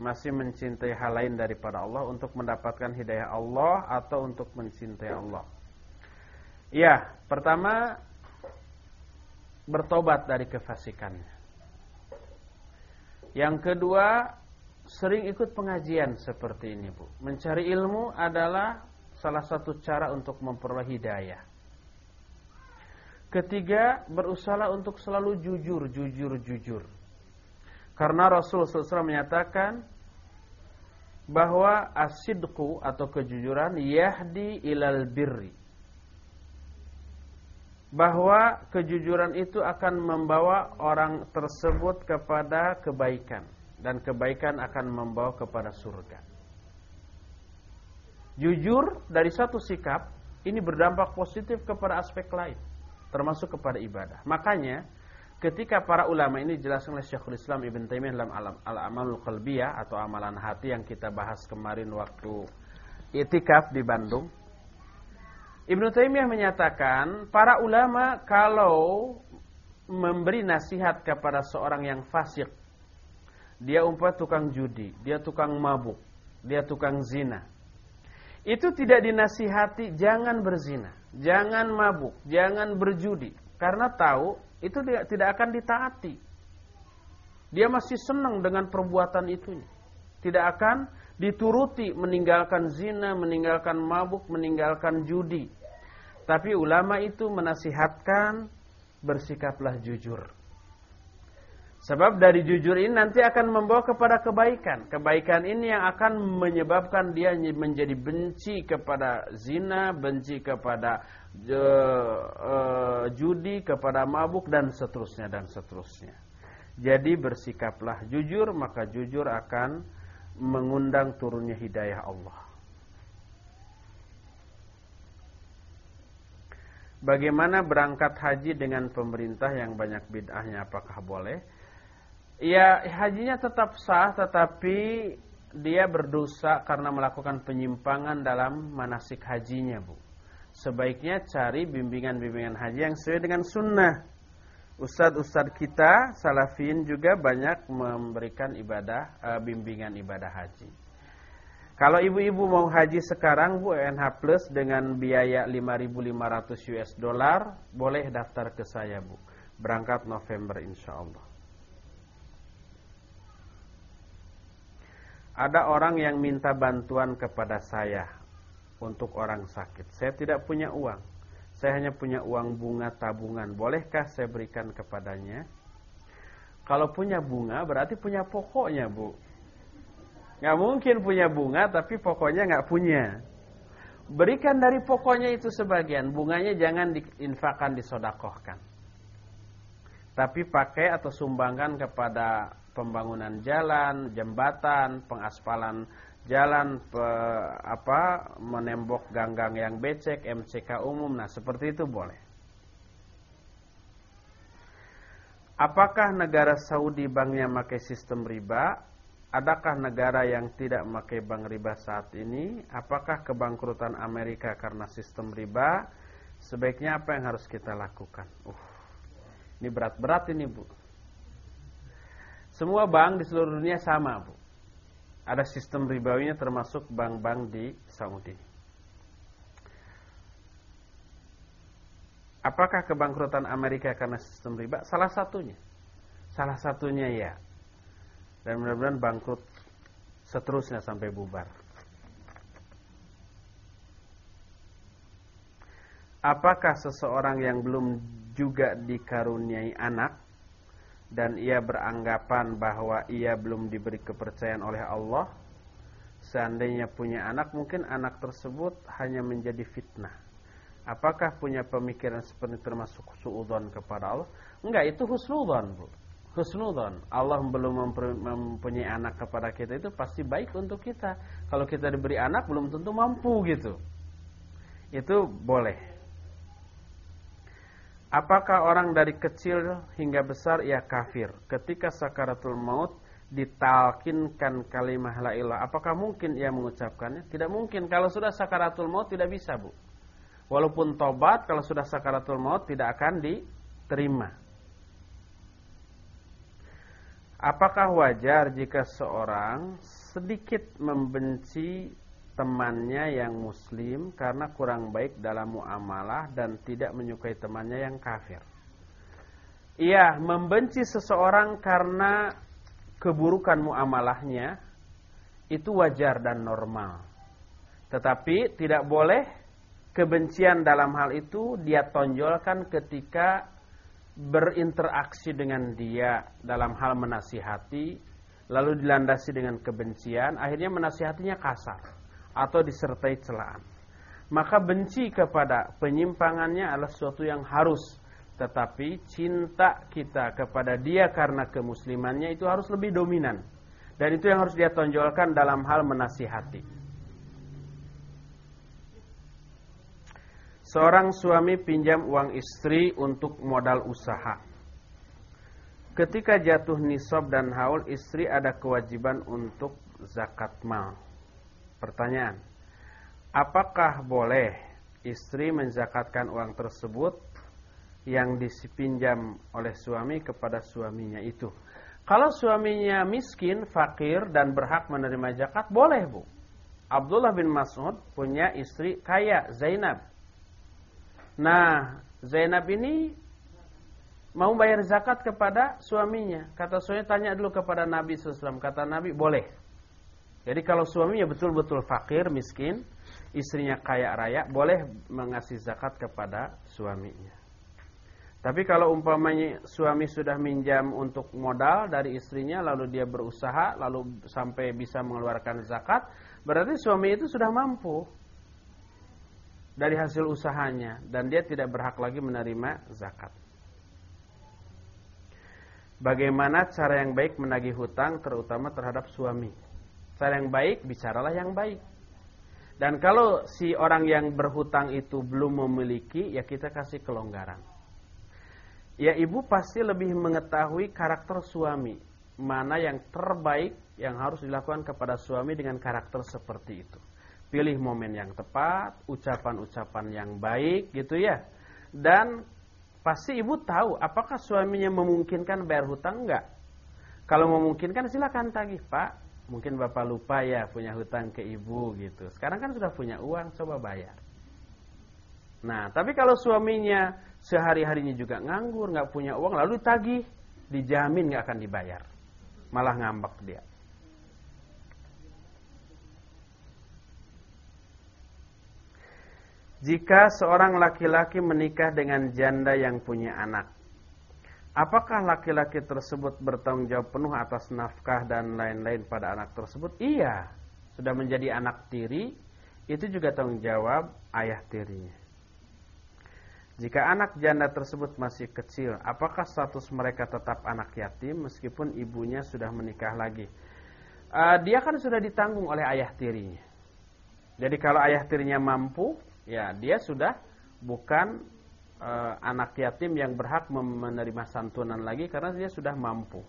masih mencintai hal lain daripada Allah untuk mendapatkan hidayah Allah atau untuk mencintai Allah. Ya, pertama bertobat dari kefasikannya. Yang kedua, sering ikut pengajian seperti ini, Bu. Mencari ilmu adalah salah satu cara untuk memperoleh hidayah. Ketiga, berusaha untuk selalu jujur, jujur, jujur. Karena Rasul SAW menyatakan bahwa asidku atau kejujuran yahdi ilal birri. Bahwa kejujuran itu akan membawa orang tersebut kepada kebaikan dan kebaikan akan membawa kepada surga. Jujur dari satu sikap ini berdampak positif kepada aspek lain, termasuk kepada ibadah. Makanya ketika para ulama ini dijelaskan oleh Syekhul Islam Ibn Taimiyah dalam Al-Amalul Qalbiyah atau amalan hati yang kita bahas kemarin waktu itikaf di Bandung. Ibnu Taimiyah menyatakan para ulama kalau memberi nasihat kepada seorang yang fasik dia umpah tukang judi, dia tukang mabuk, dia tukang zina. Itu tidak dinasihati jangan berzina, jangan mabuk, jangan berjudi karena tahu itu tidak akan ditaati. Dia masih senang dengan perbuatan itu. Tidak akan dituruti meninggalkan zina, meninggalkan mabuk, meninggalkan judi. Tapi ulama itu menasihatkan bersikaplah jujur. Sebab dari jujur ini nanti akan membawa kepada kebaikan. Kebaikan ini yang akan menyebabkan dia menjadi benci kepada zina, benci kepada uh, uh, judi, kepada mabuk dan seterusnya dan seterusnya. Jadi bersikaplah jujur, maka jujur akan mengundang turunnya hidayah Allah. Bagaimana berangkat haji dengan pemerintah yang banyak bid'ahnya apakah boleh? Ya hajinya tetap sah tetapi dia berdosa karena melakukan penyimpangan dalam manasik hajinya bu. Sebaiknya cari bimbingan-bimbingan haji yang sesuai dengan sunnah. Ustadz-ustadz kita salafin juga banyak memberikan ibadah uh, bimbingan ibadah haji. Kalau ibu-ibu mau haji sekarang Bu UNH Plus dengan biaya 5.500 US dollar boleh daftar ke saya Bu. Berangkat November insya Allah. Ada orang yang minta bantuan kepada saya untuk orang sakit. Saya tidak punya uang. Saya hanya punya uang bunga tabungan. Bolehkah saya berikan kepadanya? Kalau punya bunga berarti punya pokoknya, Bu. Nggak mungkin punya bunga tapi pokoknya nggak punya. Berikan dari pokoknya itu sebagian. Bunganya jangan diinfakkan, disodakohkan. Tapi pakai atau sumbangkan kepada pembangunan jalan, jembatan, pengaspalan jalan, pe, apa, menembok ganggang yang becek, MCK umum. Nah, seperti itu boleh. Apakah negara Saudi banknya pakai sistem riba? Adakah negara yang tidak memakai bank riba saat ini? Apakah kebangkrutan Amerika karena sistem riba? Sebaiknya apa yang harus kita lakukan? Uh, ini berat-berat ini, Bu. Semua bank di seluruh dunia sama, Bu. Ada sistem ribawinya termasuk bank-bank di Saudi. Apakah kebangkrutan Amerika karena sistem riba? Salah satunya. Salah satunya ya. Dan mudah-mudahan bangkrut seterusnya sampai bubar. Apakah seseorang yang belum juga dikaruniai anak dan ia beranggapan bahwa ia belum diberi kepercayaan oleh Allah seandainya punya anak mungkin anak tersebut hanya menjadi fitnah. Apakah punya pemikiran seperti termasuk suudon kepada Allah? Enggak itu husnudon Bu. Husnudon Allah belum mempunyai anak kepada kita itu pasti baik untuk kita. Kalau kita diberi anak belum tentu mampu gitu. Itu boleh Apakah orang dari kecil hingga besar ia kafir? Ketika sakaratul maut ditalkinkan kalimah la ilah, apakah mungkin ia mengucapkannya? Tidak mungkin. Kalau sudah sakaratul maut tidak bisa, Bu. Walaupun tobat kalau sudah sakaratul maut tidak akan diterima. Apakah wajar jika seorang sedikit membenci temannya yang muslim karena kurang baik dalam muamalah dan tidak menyukai temannya yang kafir. Ia membenci seseorang karena keburukan muamalahnya itu wajar dan normal. Tetapi tidak boleh kebencian dalam hal itu dia tonjolkan ketika berinteraksi dengan dia dalam hal menasihati lalu dilandasi dengan kebencian akhirnya menasihatinya kasar atau disertai celaan. Maka benci kepada penyimpangannya adalah sesuatu yang harus tetapi cinta kita kepada dia karena kemuslimannya itu harus lebih dominan. Dan itu yang harus dia tonjolkan dalam hal menasihati. Seorang suami pinjam uang istri untuk modal usaha. Ketika jatuh nisab dan haul, istri ada kewajiban untuk zakat mal. Pertanyaan, apakah boleh istri menzakatkan uang tersebut yang dipinjam oleh suami kepada suaminya itu. Kalau suaminya miskin, fakir dan berhak menerima zakat, boleh bu. Abdullah bin Mas'ud punya istri kaya, Zainab. Nah, Zainab ini mau bayar zakat kepada suaminya. Kata suaminya tanya dulu kepada Nabi SAW. Kata Nabi, boleh. Jadi kalau suaminya betul-betul fakir, miskin, istrinya kaya raya, boleh mengasih zakat kepada suaminya. Tapi kalau umpamanya suami sudah minjam untuk modal dari istrinya, lalu dia berusaha, lalu sampai bisa mengeluarkan zakat, berarti suami itu sudah mampu dari hasil usahanya dan dia tidak berhak lagi menerima zakat. Bagaimana cara yang baik menagih hutang terutama terhadap suami? Cara yang baik, bicaralah yang baik. Dan kalau si orang yang berhutang itu belum memiliki, ya kita kasih kelonggaran. Ya ibu pasti lebih mengetahui karakter suami. Mana yang terbaik yang harus dilakukan kepada suami dengan karakter seperti itu. Pilih momen yang tepat, ucapan-ucapan yang baik gitu ya. Dan pasti ibu tahu apakah suaminya memungkinkan bayar hutang enggak. Kalau memungkinkan silakan tagih pak Mungkin bapak lupa ya punya hutang ke ibu gitu Sekarang kan sudah punya uang coba bayar Nah tapi kalau suaminya sehari-harinya juga nganggur, nggak punya uang, lalu tagih, dijamin nggak akan dibayar. Malah ngambek dia. Jika seorang laki-laki menikah dengan janda yang punya anak, apakah laki-laki tersebut bertanggung jawab penuh atas nafkah dan lain-lain pada anak tersebut? Iya, sudah menjadi anak tiri, itu juga tanggung jawab ayah tirinya. Jika anak janda tersebut masih kecil, apakah status mereka tetap anak yatim meskipun ibunya sudah menikah lagi? Uh, dia kan sudah ditanggung oleh ayah tirinya. Jadi kalau ayah tirinya mampu, ya dia sudah bukan uh, anak yatim yang berhak menerima santunan lagi karena dia sudah mampu.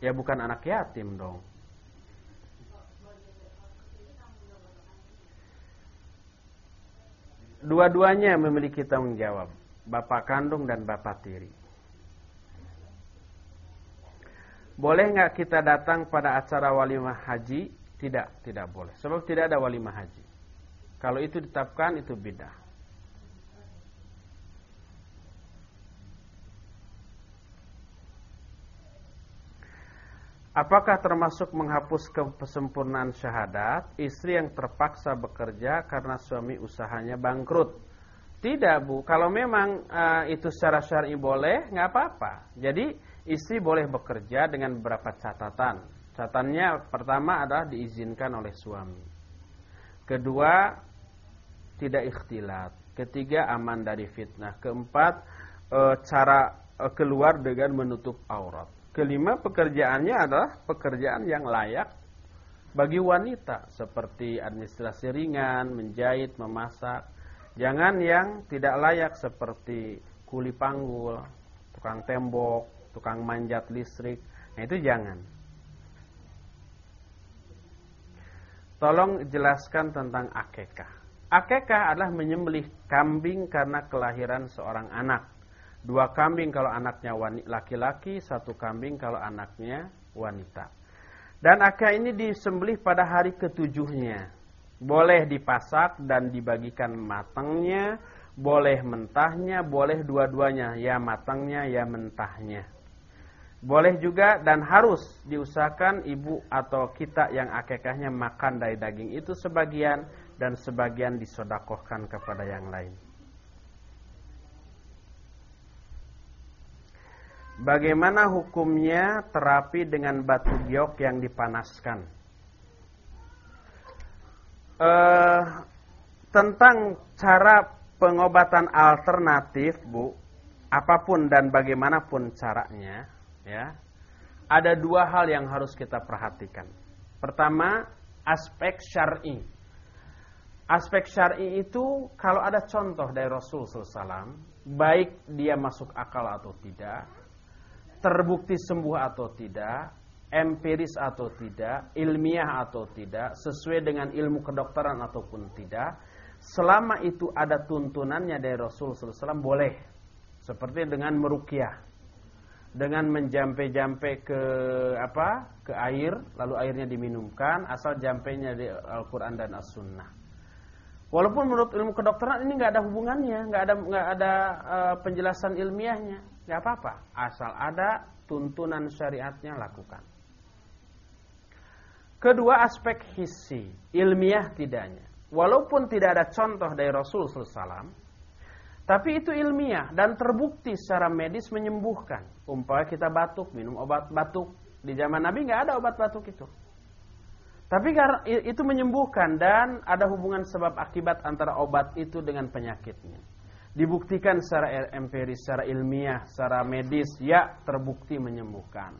Ya bukan anak yatim dong. Dua-duanya memiliki tanggung jawab, bapak kandung dan bapak tiri. Boleh nggak kita datang pada acara walimah haji? Tidak, tidak boleh. Sebab tidak ada walimah haji. Kalau itu ditetapkan itu bidah. Apakah termasuk menghapus kesempurnaan syahadat istri yang terpaksa bekerja karena suami usahanya bangkrut? Tidak bu, kalau memang uh, itu secara syar'i boleh, nggak apa-apa. Jadi istri boleh bekerja dengan beberapa catatan. Catatannya pertama adalah diizinkan oleh suami. Kedua, tidak ikhtilat. Ketiga, aman dari fitnah. Keempat, uh, cara uh, keluar dengan menutup aurat. Kelima, pekerjaannya adalah pekerjaan yang layak bagi wanita seperti administrasi ringan, menjahit, memasak. Jangan yang tidak layak seperti kuli panggul, tukang tembok, tukang manjat listrik. Nah, itu jangan. Tolong jelaskan tentang akekah. Akekah adalah menyembelih kambing karena kelahiran seorang anak. Dua kambing kalau anaknya laki-laki, satu kambing kalau anaknya wanita. Dan akad ini disembelih pada hari ketujuhnya. Boleh dipasak dan dibagikan matangnya, boleh mentahnya, boleh dua-duanya, ya matangnya, ya mentahnya. Boleh juga dan harus diusahakan ibu atau kita yang akekahnya makan dari daging itu sebagian dan sebagian disodakohkan kepada yang lain. Bagaimana hukumnya terapi dengan batu giok yang dipanaskan? Uh, tentang cara pengobatan alternatif, Bu, apa pun dan bagaimanapun caranya, ya, ada dua hal yang harus kita perhatikan. Pertama, aspek syar'i. Aspek syar'i itu kalau ada contoh dari Rasul SAW, baik dia masuk akal atau tidak, terbukti sembuh atau tidak, empiris atau tidak, ilmiah atau tidak, sesuai dengan ilmu kedokteran ataupun tidak, selama itu ada tuntunannya dari Rasul SAW boleh. Seperti dengan merukyah, dengan menjampe-jampe ke apa ke air, lalu airnya diminumkan, asal jampenya di Al-Quran dan As-Sunnah. Walaupun menurut ilmu kedokteran ini nggak ada hubungannya, nggak ada nggak ada uh, penjelasan ilmiahnya, nggak apa-apa, asal ada tuntunan syariatnya lakukan. Kedua aspek hissi, ilmiah tidaknya. Walaupun tidak ada contoh dari Rasul SAW, tapi itu ilmiah dan terbukti secara medis menyembuhkan. Umpamanya kita batuk, minum obat batuk. Di zaman Nabi nggak ada obat batuk itu. Tapi karena itu menyembuhkan dan ada hubungan sebab akibat antara obat itu dengan penyakitnya. Dibuktikan secara empiris, secara ilmiah, secara medis, ya terbukti menyembuhkan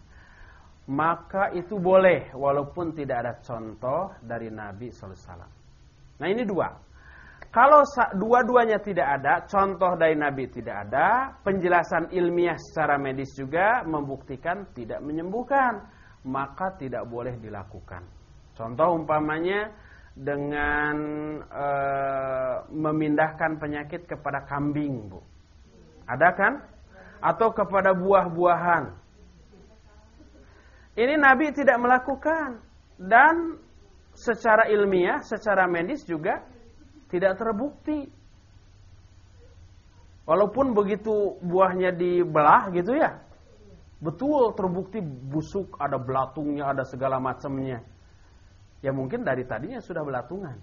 maka itu boleh walaupun tidak ada contoh dari Nabi SAW. Nah ini dua. Kalau dua-duanya tidak ada, contoh dari Nabi tidak ada, penjelasan ilmiah secara medis juga membuktikan tidak menyembuhkan, maka tidak boleh dilakukan. Contoh umpamanya dengan e, memindahkan penyakit kepada kambing, Bu. Ada kan? Atau kepada buah-buahan ini Nabi tidak melakukan dan secara ilmiah, secara medis juga tidak terbukti. Walaupun begitu buahnya dibelah gitu ya, betul terbukti busuk, ada belatungnya, ada segala macamnya. Ya mungkin dari tadinya sudah belatungan.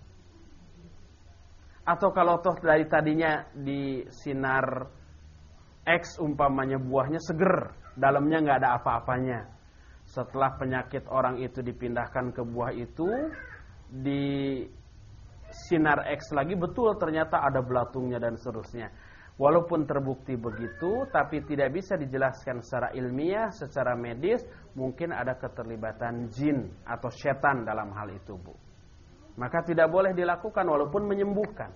Atau kalau toh dari tadinya di sinar X umpamanya buahnya seger, dalamnya nggak ada apa-apanya setelah penyakit orang itu dipindahkan ke buah itu di sinar X lagi betul ternyata ada belatungnya dan seterusnya. Walaupun terbukti begitu, tapi tidak bisa dijelaskan secara ilmiah, secara medis, mungkin ada keterlibatan jin atau setan dalam hal itu, Bu. Maka tidak boleh dilakukan walaupun menyembuhkan.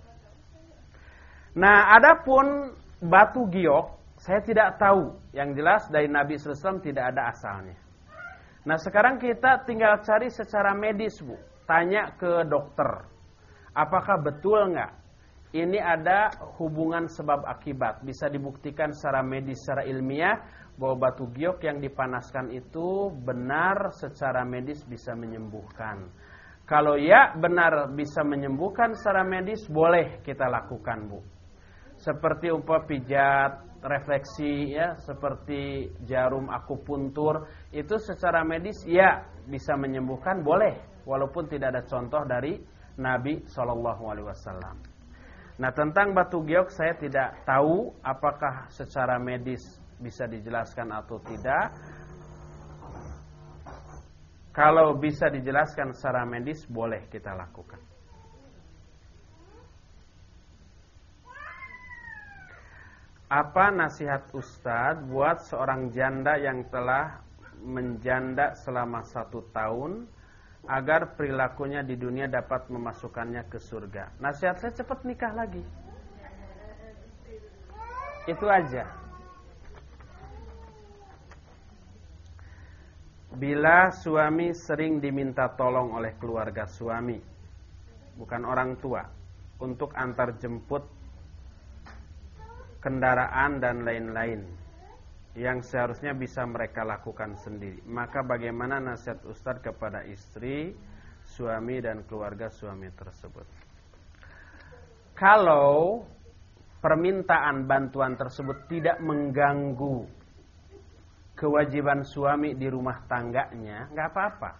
Nah, adapun batu giok, saya tidak tahu. Yang jelas dari Nabi SAW tidak ada asalnya. Nah sekarang kita tinggal cari secara medis bu, tanya ke dokter, apakah betul nggak ini ada hubungan sebab akibat, bisa dibuktikan secara medis, secara ilmiah bahwa batu giok yang dipanaskan itu benar secara medis bisa menyembuhkan. Kalau ya benar bisa menyembuhkan secara medis, boleh kita lakukan bu. Seperti umpah pijat, refleksi ya seperti jarum akupuntur itu secara medis ya bisa menyembuhkan boleh walaupun tidak ada contoh dari Nabi Shallallahu Alaihi Wasallam. Nah tentang batu giok saya tidak tahu apakah secara medis bisa dijelaskan atau tidak. Kalau bisa dijelaskan secara medis boleh kita lakukan. Apa nasihat Ustadz buat seorang janda yang telah menjanda selama satu tahun agar perilakunya di dunia dapat memasukkannya ke surga? Nasihat saya cepat nikah lagi. Itu aja. Bila suami sering diminta tolong oleh keluarga suami, bukan orang tua, untuk antar jemput kendaraan dan lain-lain yang seharusnya bisa mereka lakukan sendiri. Maka bagaimana nasihat Ustadz kepada istri, suami dan keluarga suami tersebut? Kalau permintaan bantuan tersebut tidak mengganggu kewajiban suami di rumah tangganya, nggak apa-apa.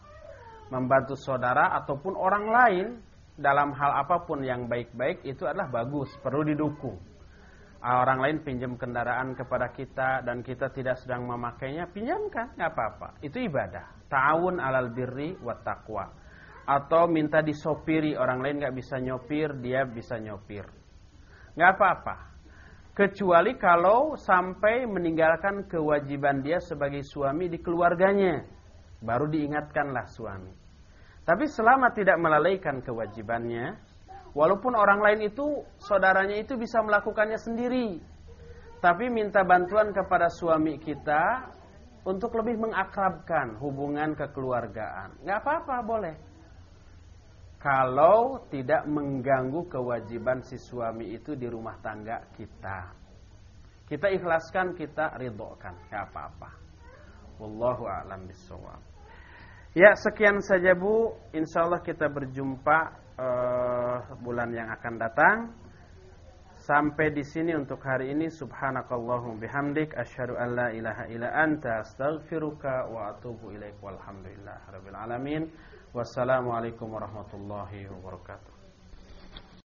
Membantu saudara ataupun orang lain dalam hal apa pun yang baik-baik itu adalah bagus, perlu didukung orang lain pinjam kendaraan kepada kita dan kita tidak sedang memakainya, pinjamkan, nggak apa-apa. Itu ibadah. Ta'awun alal birri wa taqwa. Atau minta disopiri, orang lain nggak bisa nyopir, dia bisa nyopir. Nggak apa-apa. Kecuali kalau sampai meninggalkan kewajiban dia sebagai suami di keluarganya. Baru diingatkanlah suami. Tapi selama tidak melalaikan kewajibannya, Walaupun orang lain itu saudaranya itu bisa melakukannya sendiri. Tapi minta bantuan kepada suami kita untuk lebih mengakrabkan hubungan kekeluargaan. Nggak apa-apa, boleh. Kalau tidak mengganggu kewajiban si suami itu di rumah tangga kita. Kita ikhlaskan, kita ridhokan. Nggak apa-apa. Wallahu a'lam bishawab. Ya, sekian saja Bu. Insya Allah kita berjumpa uh, bulan yang akan datang. Sampai di sini untuk hari ini subhanakallahum bihamdik asyhadu an la ilaha illa anta astaghfiruka wa atubu ilaik walhamdulillah rabbil alamin. Wassalamualaikum warahmatullahi wabarakatuh.